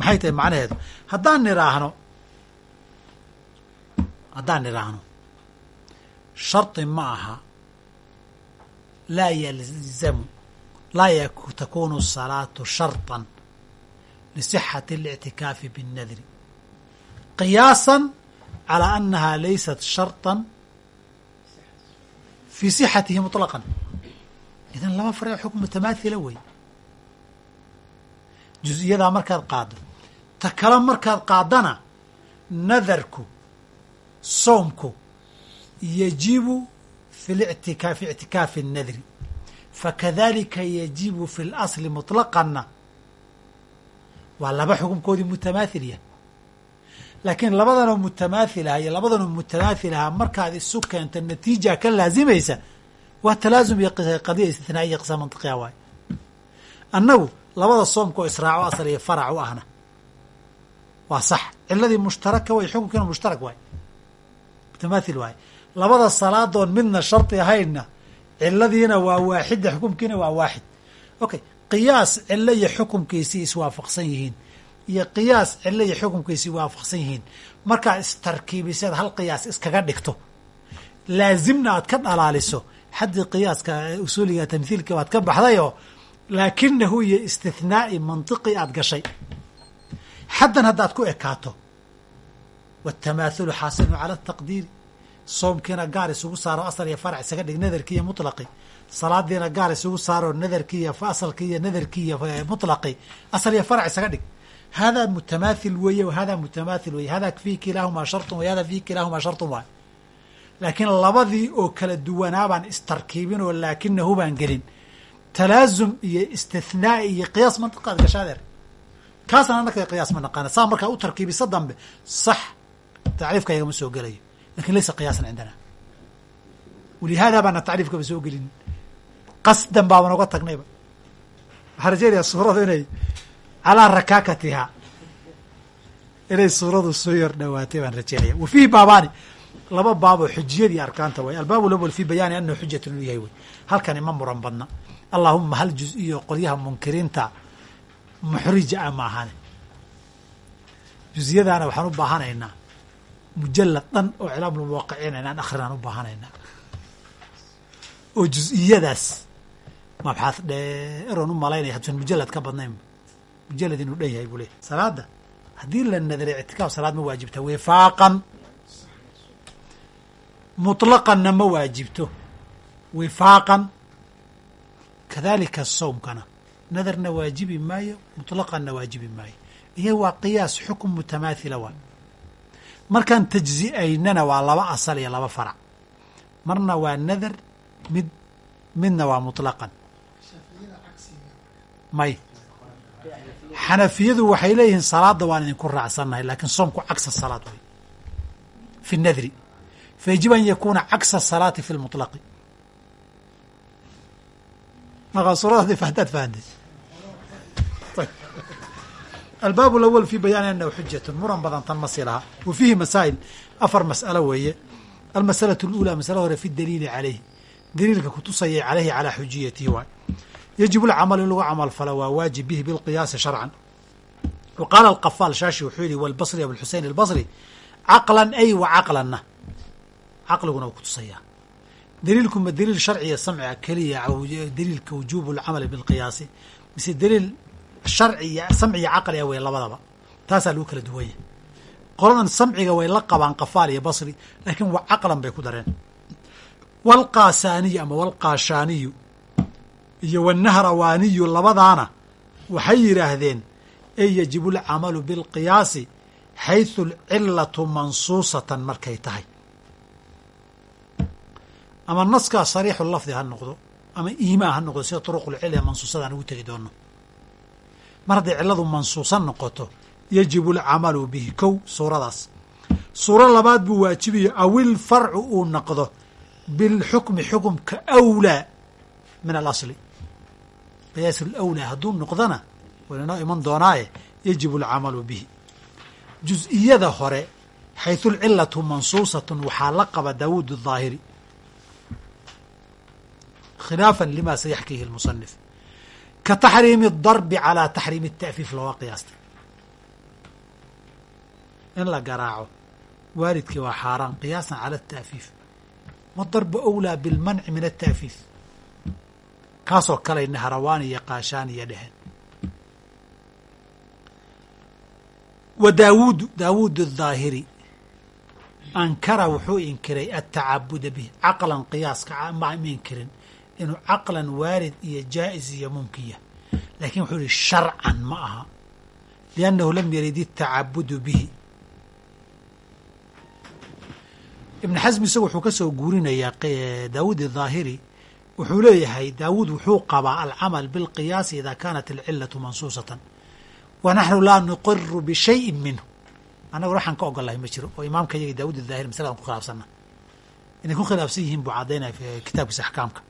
maxay tahay macnaheedu haddaan nidhaahno haddaan nidhaahno shardi ma aha laa yalzamu laa takunu salaatu sharطan lisixati اlictikaafi biاnnadri qiyaasa calى anaha laysat sharطa fii sixatihi muطlaqan idan laba faree xukm mutamaathila wey jus-iyadaa markaad qaaddo ta kale markaad qaadana nadarku soomku yajibu fi lictikaa ictikaafi nadri fakadalika yajibu fi اlasli muطlaqanna waa laba xukunkoodii mutamaahil yah laakiin labadanoo mutamaathil ah iyo labadanoo mutamaathil aha markaad isu keento natiija ka laazimaysa waa talaasum iyo qadiya istinaa'iya qisa mantiqiya waayo annagu labada soomka oo israaco asal iyo farac u ahna waa sax. Ciladii mushtaraka way xukunkiina mushtarak waay mutamaathil waaye labada salaadoon midna shardi ahaynna ciladiina waa waaxida xukumkiina waa waaxid. Okay qiyaas cilo iyo xukumkiisii iswaafaqsan yihiin. Iyo qiyaas cilo iyo xukumkiisii waafaqsan yihiin. Markaa istarkiibiseed hal qiyaas iskaga dhigto. Laasimna aad ka dhalaaliso. Xaddii qiyaaska usuuliga tamhiilka waad ka baxdayoo laakinahu iyo istithnaa'i mantiqi aad gashay xaddan haddaad ku ekaato. Watamaathulu xaasilun cala ataqdiiri soomkiina gaar isugu saaro asal iyo farac isaga dhig nadarkii iyo mutlaqi. Salaadiina gaar isugu saaro nadarkii iyo asalkii iyo nadarkii iyo mutlaqi. Asal iyo farac isaga dhig. Haadaa mutamaathil weeye wa haadaa mutamaathil weeye. Hada fii kilaahumaa shartun wa hada fii kilaahumaa shartun waay laakiin labadii oo kala duwanaabaan istarkiibin oo laakinahu baan gelin. Talaasum iyo istithnaa'i iyo qiyaas mantiqaad gashaadeer kaasna annaka qiyaas ma naqaana. Saa markaa u tarkiibisa dambe sax tacriifka yagama soo gelayo. Lakin laysa qiyaasan cindana walihaada baana tacriifkaba soo gelin. Qasdan baaban oga tagnayba waxaa rajaynayaa suuradu inay calaa rakaakatiha inay suuradu soo yar dhawaatay baan rajaynaya wa fiihi baabaani laba baaboo xujiyadii arkaanta way albaabu lawal fi bayaani anahu xujatun uu yahay wey halkani ma muran badna. Allahuma hal juz iyo qolyaha munkiriinta muxrija a ma ahane. Juziyadaana waxaan u baahanaynaa. Mujalad dhan oo cilaamulmuwaqiciin inaan akrinaan u baahanaynaa. Oo juz-iyadaas mabxaad dheeroon u malaynaya hadduusan mujalad ka badnayn? Mujalad inuu dhan yahay buu leeyahy salaada haddii la nadaray ictikaaf salaad ma waajibta. Wifaaqan. Muطlaqanna ma waajibto. Wifaaqan. Kadalika sawmkana nadarna waajibi maayo muطlaqanna waajibi maayo iyo waa qiyaas xukm mutamaathila waa markaan tajzi'aynana waa laba asal iyo laba farac marna waa nadar mid midna waa muطlaqan may xanafiyadu waxay leeyihiin salaadda waan idinku raacsannahay laakiin soomku cagsa salaad way fi nadri fayajibu an yakuuna cagsa salaati fi lmuطlaqi markaa suuradaadi fahdaad fahantay albaab اlأwl fi bayaani anahu xujatu muran badan tan ma si laha wa fiihi masaa'il afar mas'alo weeye almasalaة اlأulى masala hore fi daliili calayh daliilka kutusayay calayhi calaa xujiyatihi waay yajib اlcamal in lagu camal falo waa waajib bihi bilqiyaasi sharcan wa qaala alqafaal shaashi wuxuu yihi walbasri abulxusein albasri caqlan ay wa caqlanna caqliguna wuu kutusayaa daliilku ma daliil sharciya samciga keliya daliilka wujuub اlcamali bilqiyaasi mise daliil sharciya samciya caqli a wey labadaba. Taasaa lagu kala duwan yahay qoladan samciga way la qabaan qafaal iyo basri laakiin waa caqlan bay ku dareen. Walqaasaaniyu ama walqaashaaniyu iyo wanahrawaaniyu labadaana waxay yidhaahdeen ey yajibu alcamalu bilqiyaasi xaysu alcilatu mansuusatan markay tahay. Ama naskaa sariixu lafdi ha noqdo ama iimaa ha noqdo sida turuqulcilya mansuusada aan ugu tegi doono mar hadday cilladu mansuusan noqoto yajibu alcamalu bihi kow suuradaas suuro labaad buu waajibayo awil farcu uu noqdo bilxukmi xukumka awlaa min alasli qiyaas alawlaa hadduu noqdona wayna noo iman doonaaye yajibu alcamalu bihi jus-iyada hore xaysu alcilatu mansuusatun waxaa la qaba daawuud الظaahiri khilaafا lima sayaxkiihi اlmusanif ka taxriimi darbi calaa taxriimi ta'fiif looga qiyaastay in la garaaco waalidkii waa xaaraan qiyaasan cala ata'fiif ma darbu awlaa bilmanci min ata'fiif kaasoo kaley naharawaan iyo kaashaan iyo dheheen wa daawuudu daawuud adhaahiri ankara wuxuu inkiray atacabuda bih caqlan qiyaaska ma inkirin inuu caqlan waalid iyo jaa'is iyo mumkin yahay lakiin wuxuu yihi sharcan ma aha liannahu lam yarid itacabudu bihi. Ibn xasm isagu wuxuu ka soo guurinayaa daawuud idaahiri wuxuu leeyahay daawuud wuxuu qabaa alcamal bilqiyaasi idaa kaanat alcilatu mansuusatan wa naxnu laa nuqiru bishayin minhu. Annagu waxaan ka ogolahay ma jiro oo imaamka iyaga daawuud idaahiri masaladan ku khilaafsanna. Inay ku khilaafsan yihiin buu caddaynaya eh, kitaabkiisa axkaamka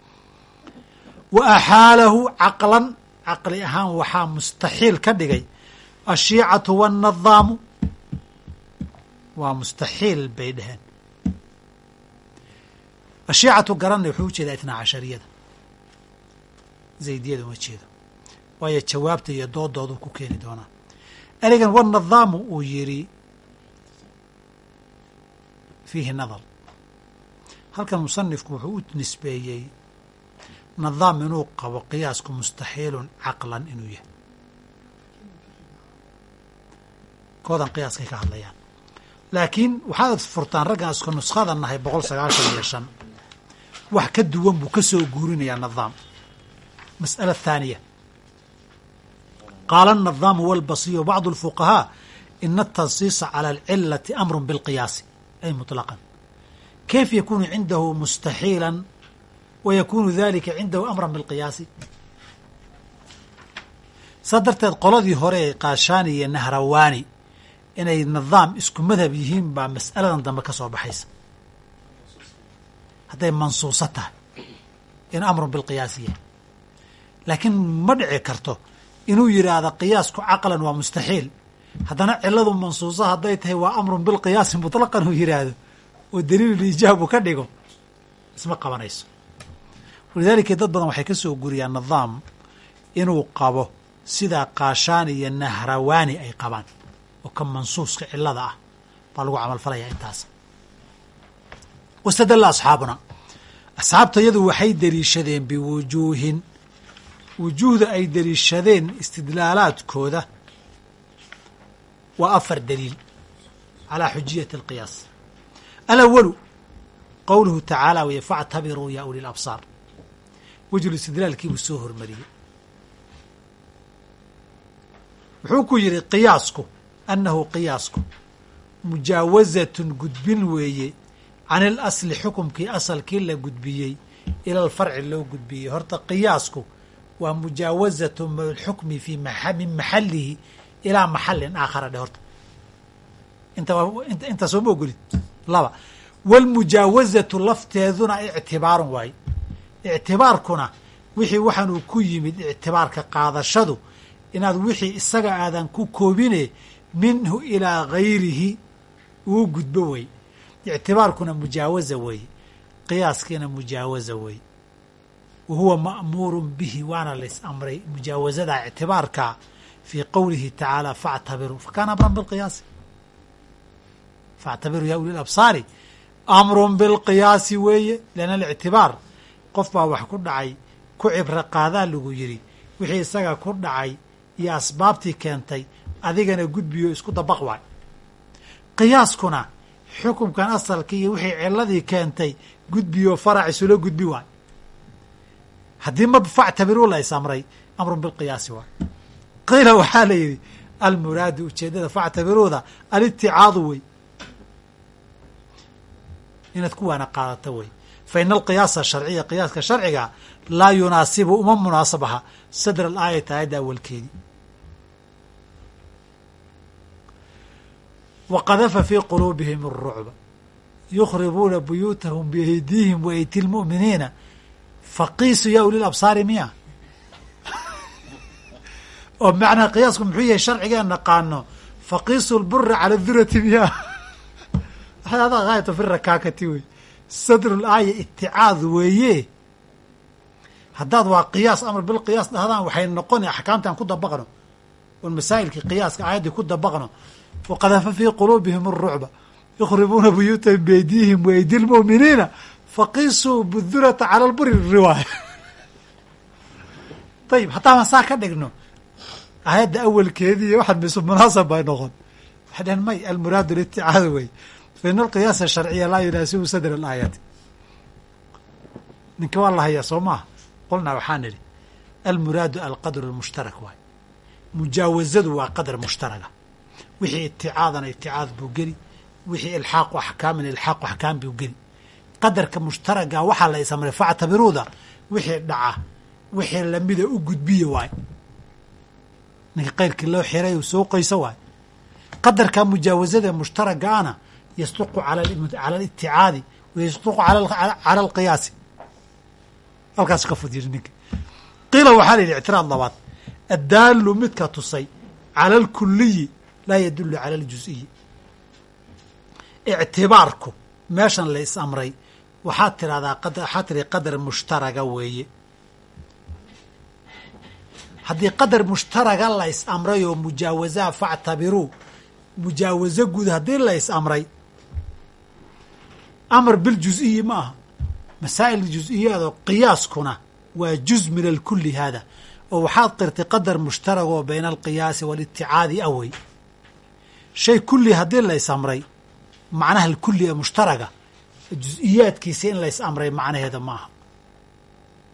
wa axaalahu caqlan caqli ahaan waxaa mustaxiil ka dhigay. Ashiicatu waannadaamu waa mustaxiil bay dheheen ashiicatu garanay wuxuu u jeedaa itnaa cashariyada zaydiyada uma jeedo. Waayo jawaabta iyo doodoodu ku keeni doonaa ereygan wanadaamu uu yidhi fiihi nadar. Halkan musanifku wuxuu u nisbeeyey nidaam inuu qabo qiyaasku mustaxiilun caqlan inuu yahay. Koodan qiyaaskay ka hadlayaan. Laakiin waxaad furtaan raggan isku nuskhada nahay boqol sagaashan iyo shan. Wax ka duwan buu ka soo guurinayaa nidaam mas'ala thaaniya. Qaala anadaamu walbasiru bacdu alfuqahaa ina atansiisa cala alcilati amrun bilqiyaasi ay muطlaqan kayf yakuunu cindahu mustaxiilan wa yakunu dalika cindahu amra biاlqiyaasi saa darteed qoladii hore ee kaashaani iyo nahrawaani inay nidaam isku madhab yihiin baa mas'aladan dambe ka soo baxaysa hadday mansuuso tahay in amrun bilqiyaasi yahay laakiin ma dhici karto inuu yidhaahdo qiyaasku caqlan waa mustaxiil haddana ciladu mansuuso hadday tahay waa amrun bilqiyaasi mutlaqan uu yidhaahdo oo daliilul iijaabu ka dhigo isma qabanayso walidaalika dad badan waxay ka soo guriyaan nidaam inuu qabo sidaa kaashaani iyo nahrawaani ay qabaan oo ka mansuuska cilada ah baa lagu camalfalayaa intaas. Wastadalla asxaabuna asxaabta yadu waxay deliishadeen biwujuuhin. Wujuuhda ay deliishadeen istidlaalaadkooda waa afar daliil calaa xujiyati alqiyaas. Alawalu qowluhu tacaala weye factabiruu yaa uli labsaar wejul istidlaalkiibuu soo hormariyey. Wuxuu ku yidhi qiyaasku annahu qiyaasku mujaawazatun gudbin weeye can il asli xukumkii asalkii la gudbiyey ila alfarci loo gudbiyey. Horta qiyaasku waa mujaawazatu xukmi fi min maxalihi ilaa maxalin aakhara dhe horta inta soo ma ogolid laba walmujaawazatu lafteeduna ictibaarun waaye ictibaarkuna wixii waxaanuu ku yimid ictibaarka qaadashadu inaad wixii isaga aadan ku koobine minhu ilaa gayrihi uu gudbo wey. Ictibaarkuna mujaawaza weeye qiyaaskiina mujaawaza weeye wa huwa ma'muurun bihi waana lays amray mujaawazada ictibaarka fii qowlihi tacaala factabiruu fakaana amran bilqiyaasi factabiruu ya uli labsaari amrun bilqiyaasi weeye lianna alictibaar qof baa wax ku dhacay ku cibro qaadaa lagu yidhi. Wixii isaga ku dhacay iyo asbaabtii keentay adigana gudbiyo isku dabaq waay. Qiyaaskuna xukumkan asalkii iyo wixii ciladii keentay gudbiyo farac isula gudbi waay. Haddii ma factabiruu la is amrun bilqiyaasi waay. Qiila waxaa la yidhi almuraadu ujeeddada factabiruuda aliticaadu wey inaad kuwaana qaadato wey fa ina alqiyaasa sharciya qiyaaska sharciga laa yunaasibu uma munaasab aha sadr alaayati aayadda awalkeedii wa qadafa fii quluubihim arucba yukhribuuna buyuutahum biaydiihim wa ayti lmu'miniina faqiisu yaa ulil absaari miya oo macnaa qiyaasku muxuu yahay sharcigeen naqaano faqiisu lburi cala durati miya adaa gaayatu fi wey sadrul aaya iticaad weeye. Haddaad waa qiyaas amar bilqiyaas dhahdaan waxay noqona axkaamtaan ku dabaqno. Oon masaa'ilkii qiyaaska aayaddii ku dabaqno. Waqadafa fii quluubihim arucba yukhribuuna buyuutahum biaydiyihim waaydi lmu'miniina faqiisuu budurata cala lburi riwaaya. Ayib haddaaban saa ka dhigno aayadda awalkeedii waxaad misu munaasab bay noqon. Waxay dhaheen may almuraadu liticaada wey fa ina alqiyaasa sharciya laa yunaasibu sadr alaayati ninka waa la hayaa soo maaha qulnaa waxaan idhi almuraadu alqadru almushtarak waay. Mujaawazadu waa qadar mushtaraga. Wixii iticaadana iticaad buu geli wixii ilxaaqu axkaamin ilxaaqu axkaam buu geli. Qadarka mushtaraga waxaa la isamray factabiruuda wixii dhaca wixii lamida u gudbiya waay. Ninka keyrkii loo xiray soo qoyso waay. Qadarka mujaawazada mushtaragaana yasduqu cala aliticaadi wa yasduqu cala alqiyaasi halkaasu ka fud ninka. Qiila waxaa la yidhi ictiraad labaad. Addaalu midka tusay cala alkuliyi laa yadulu cala aljuziyi ictibaarku meeshan la is amray waxaad tirahdaa waxaad tiri qadar mushtaraga weeye. Haddii qadar mushtaraga la is amray oo mujaawazaha factabiruu mujaawazo guud haddii la is amray amar biljuziyi ma aha. Masaa'il juziyaadoo qiyaaskuna waa juz min alkuli haada. Oo waxaad qirtay qadar mushtarag oo bayna alqiyaasi waaliticaadi awey. Shay kulli haddii la is amray macnaha alkuli ee mushtaraga juziyaadkiisa in la is amray macnaheeda ma aha.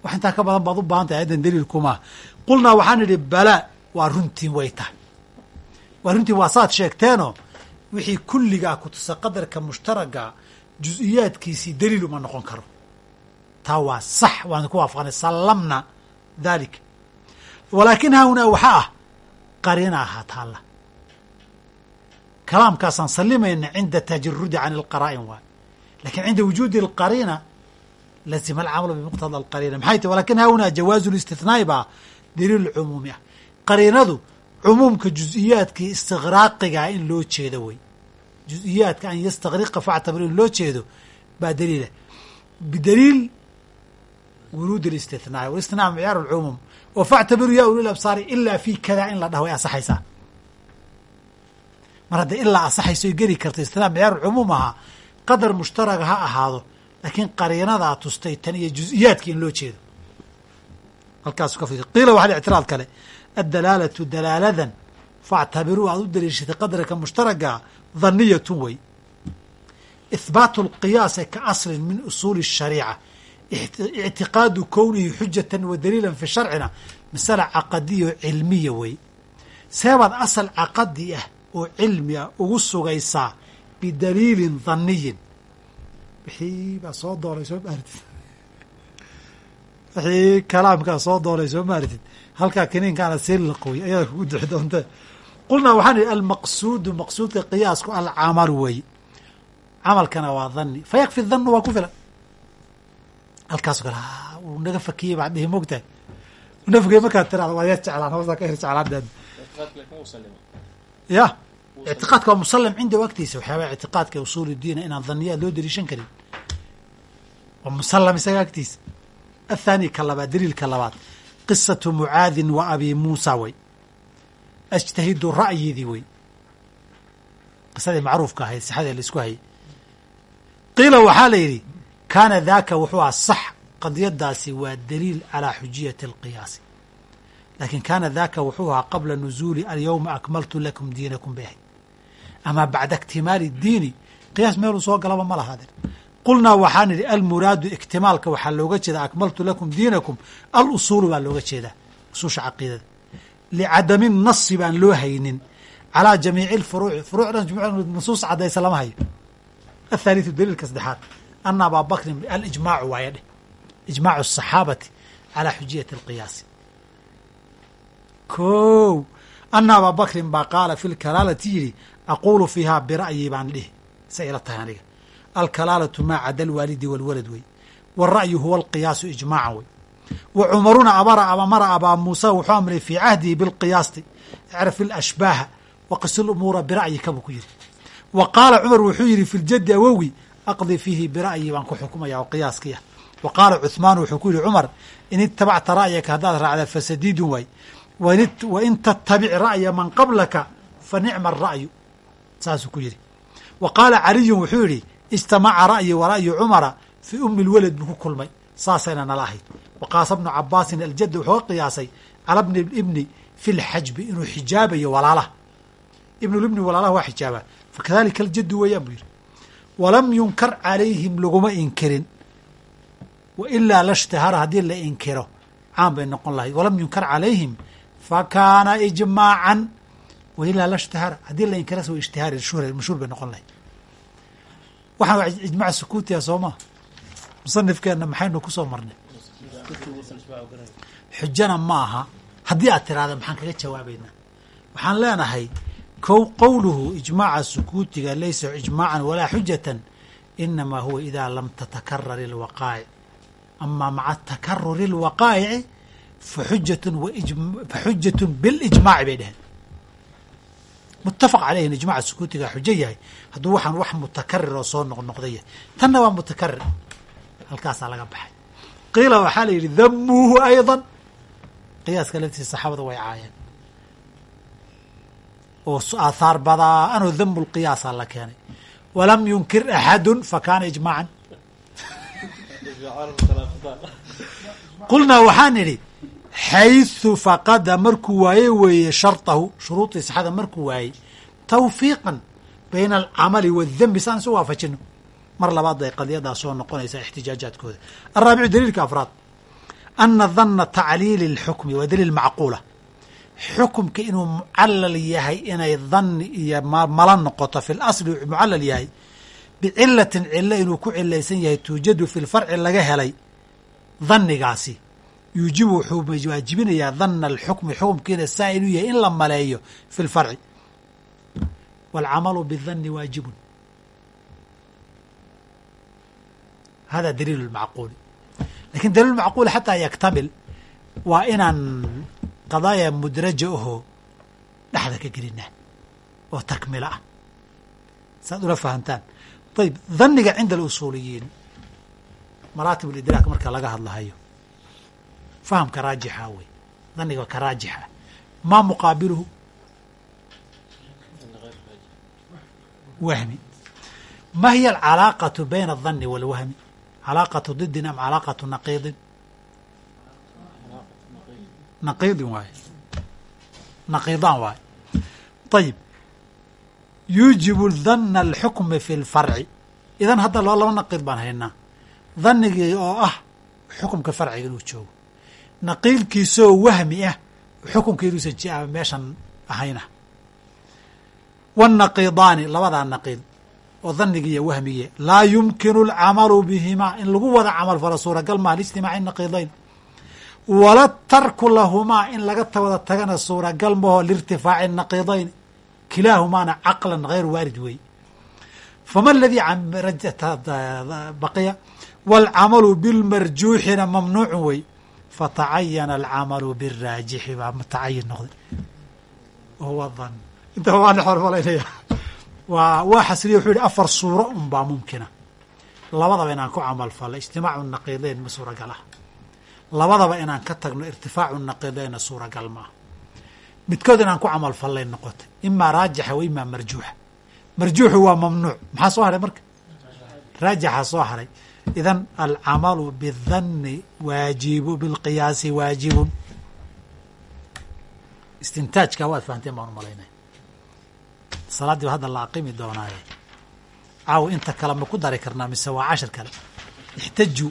Wax intaa ka badan baad u baahan tahay ayaddan daliilkumaaha qulnaa waxaan idhi balaa waa runtiin way tahay. Waa runtiin waa saad sheegteenoo wixii kulligaa ku tusa qadarka mushtaraga juziyaadkiisii daliil uma noqon karo. Taa waa sax waan ku waafaqnay sallamna daalika walaakin haahunaa waxaa ah qariina ahaa taalla. Kalaamkaasaan sallimayna cinda tajarudi can alqaraa'in waay laakiin cinda wujuudi alqariina lazima alcamalu bimuqtada alqariina. Maxay tahy walakin haahunaa jawaazu listithnaa'i baa daliil cumuumi ah. Qariinadu cumuumka juziyaadkii istiqraaqigaa in loo jeedo wey juziyaadka an yastakriqa factabir in loo jeedo baa daliila bidaliil wuruud اlاstithnaaء wاlاstinaa micyaar اlcumuum oo factabiruu ya uli absaari ilaa fi kada in la dhaho way asaxaysaa mar hadday ilaa asaxayso geli karta istinaa micyaar cumuum ahaa qadar mushtaraga ha ahaado laakiin qariinadaa tustay tan iyo juز'iyaadki in loo jeedo halkaasu ka fid qiila waxaa ictiraad kale addalaalatu dalaaladan factabiruu aad u daliishatay qadarka mushtaraga dhaniyatun wey ihbaatu alqiyaasi ka aslin min usuuli الshariica ictiqaadu kownihi xujatan wa daliilan fi sharcina masala caqadiyo cilmiya wey seebaad asal caqadi ah oo cilmi ah ugu sugaysaa bidaliilin dhanniyin. Wixii baa soo doonay soo maaritid wixii kalaamkaa soo dooray soo maaritid halkaa kiniinkaana sii laqooy ayaa kugu duxi doonta qulnaa waxaan idhi almaqsuudu maqsuudka qiyaasku alcamalu wey camalkana waa dhanni. Fa yakfi dhannu waa ku filan. Halkaaso kale uu naga fakiyey baad dhihi mogtahay naga fakiyey markaad tiraada waa yar jeclaan hoosaa ka hir jeclaandeed ya ictiqaadka waa musallam cindahu agtiisa. Waxyaabaa ictiqaadka usuul diina inaan dhaniyaad loo daliishan karin. Waa musallam isaga agtiisa. Athaani ka labaad daliilka labaad. Qisatu mucaadin wa abi muusa wey ajtahidu ra'yidii wey qisadii macruufka ahayd sixadii la isku hayay qiila waxaa la yidhi kaana daaka wuxuu aha sax qadiyadaasi waa daliil calaa xujiyati alqiyaasi laakiin kaana daaka wuxuu ahaa qabla nuzuuli alyowma akmaltu lakum diinakum bay ahayd amaa bacda iktimaali diini qiyaas meeluu soo galaba ma lahaadeen qulnaa waxaan idhi almuraadu iktimaalka waxaa looga jeedaa akmaltu lakum diinakum alusuulu baa looga jeedaa usuusha caqiidada licadami nasi baan loo haynin calaa jamiici alfuruuci furuucdan nusuus caddaysa lama hayo athaaliثu daliilka saddexaad ana abaa bakrin alijmaacu waaya dheh ijmaacu asaxaabati calaa xujiyati alqiyaasi ko ana abaa bakrin baa qaala fi lkalaalati yidhi aquulu fiihaa bira'yi baan dhihi sa ila tahay aniga alkalaalatu maa cada alwaalidi walwalad wey wاra'yu huwa alqiyaasu ijmaacan wey wa cumaruna amara amara abaa muusa wuxuu amray fii cahdihi bilqiyaasti icraf ilashbaaha waqisi lumuura bira'yika buu ku yidhi. Wa qaala cumar wuxuu yidhi fi ljaddi awowgi aqdi fiihi bira'yi baan ku xukumaya oo qiyaaskii ah wa qaala cuhmaan wuxuu ku yidhi cumar in itabacta ra'yaka haddaad raacda fasadiidun waay wain tattabic ra'ya man qablaka fa nicma ara'yu saasuu ku yidhi. Wa qaala caliyun wuxuu yidhi ijtamaca ra'yi wa ra'yu cumara fii ummi lwalad buu ku kulmay. Saasayna nala ahayd wa qaasa bnu cabaasin aljadda wuxuu ka qiyaasay cala bni ibni fi lxajbi inuu xijaabayo walaalaha ibnulibni walaalaha waa xijaabaa fakadalika aljaddu weeyaan buu yidhi walam yunkar calayhim laguma inkirin wa ilaa lashtahara haddii la inkiro caan bay noqon lahayd walam yunkar calayhim fakaana ijmaacan wa ilaa lashtahara haddii la inkirasa wa ishtihaari mashhuur bay noqon lahayd waxaan waa ijmac sukuutiya soo maa musanifkeenna maxaynu ku soo marnay xujana ma aha haddii aad tiraahda maxaan kaga jawaabaynaa. Waxaan leenahay kow qowluhu ijmaaca sukuutiga laysa ijmaacan walaa xujatan inamaa huwa idaa lam tatakarar ilwaqaa'ic amaa maca takaruri اlwaqaa'ici faxujatun faxujatun bilijmaaci bay dheheen mutafaq caleyh in ijmaca sukuutiga xujo yahay. Hadduu waxaan wax mutakarir oo soo noqnoqda yahay. Tanna waa mutakarir halkaasaa laga baxay qiila waxaa la yidhi damuuhu ayضa qiyaaska laftiisa saxaabada way caayeen oo aathaar badaa anoo damu lqiyaasa la keenay walam yunkir axadu fakaana ijmaacan qulnaa waxaan idhi xayثu faqada markuu waaye weeye sharطahu shuruudii saxada markuu waayey tawfiiqan bayna alcamali waاdembi saan isu waafajino mar labaad bay qadiyadaa soo noqonaysaa ixtijaajaadkooda. Alraabicu daliilka afraad ana dana tacliili اlxukmi waa daliil macquula. Xukumka inuu mucalal yahay inay dani iyo mala noqoto fi lasli mucalal yahay bicilatin cilo inuu ku cilaysan yahay tuujadu fi lfarci laga helay danigaasi yuujibu wuxuu waajibinayaa dana alxukmi xukumkiina saa inuu yahay in la maleeyo fi lfarci wاlcamalu bidani waajibun hada daliil macquuli laakiin daliil macquuli xataa yaktamil waa inaan qadaaya mudraja ahoo dhexda ka gelinaa oo takmilo ah saad ula fahantaan ayib daniga cinda alusuuliyiin maraatib lidraak marka laga hadlahayo fahamka raajixa wey daniga ka raajixa maa muqaabiluhu wahmi ma hiya alcalaaqatu bayna adani walwahmi calaaqatu didin am calaaqatu naqiidin naqiidin waaye naqiidaan waaye ayib yuujibu dana alxukmi fi lfarci idan hadda loo laba naqiid baan haynaa dhanigii oo ah xukumka farciga inuu joogo naqiilkiisoo wahmi ah xukumka inuusan ji meeshan ahayna wاnaqiidaani labadaa naqiid oo dhanigi iyo wahmigi laa yumkinu alcamalu bihimaa in lagu wada camal falo suuragal maha lijtimaaci naqiidayn wala tarku lahumaa in laga wada tagana suuragal maho liirtifaaci naqiidayn kilaahumaana caqlan hayr waarid wey. Fama aladii baqiya? Wاlcamalu bilmarjuuxina mamnuucu wey. Fatacayana alcamalu biraajixi baa mutacayin noqday. Wahuwa dan inta waa dhexormalaynaya waa waa xasiliya wuxuu yihi afar suuro un baa mumkina. Labadaba inaan ku camal fallo ijtimaacu naqiidayn ma suuragal ah. Labadaba inaan ka tagno irtifaacu naqiidayna suuragal maaha midkood inaan ku camal fallay noqotay imaa raajixa wa imaa marjuuxa. Marjuuxu waa mamnuuc. Maxaa soo haray marka? Raajixa soo haray. Idan alcamalu bidanni waajibu bilqiyaasi waajibun. Istintaajka waad fahanteen baan u salaaddii ba hadda la aqimi doonaaye. Caaw inta kale ma ku dari karnaa mise waa cashir kale? Ixtaju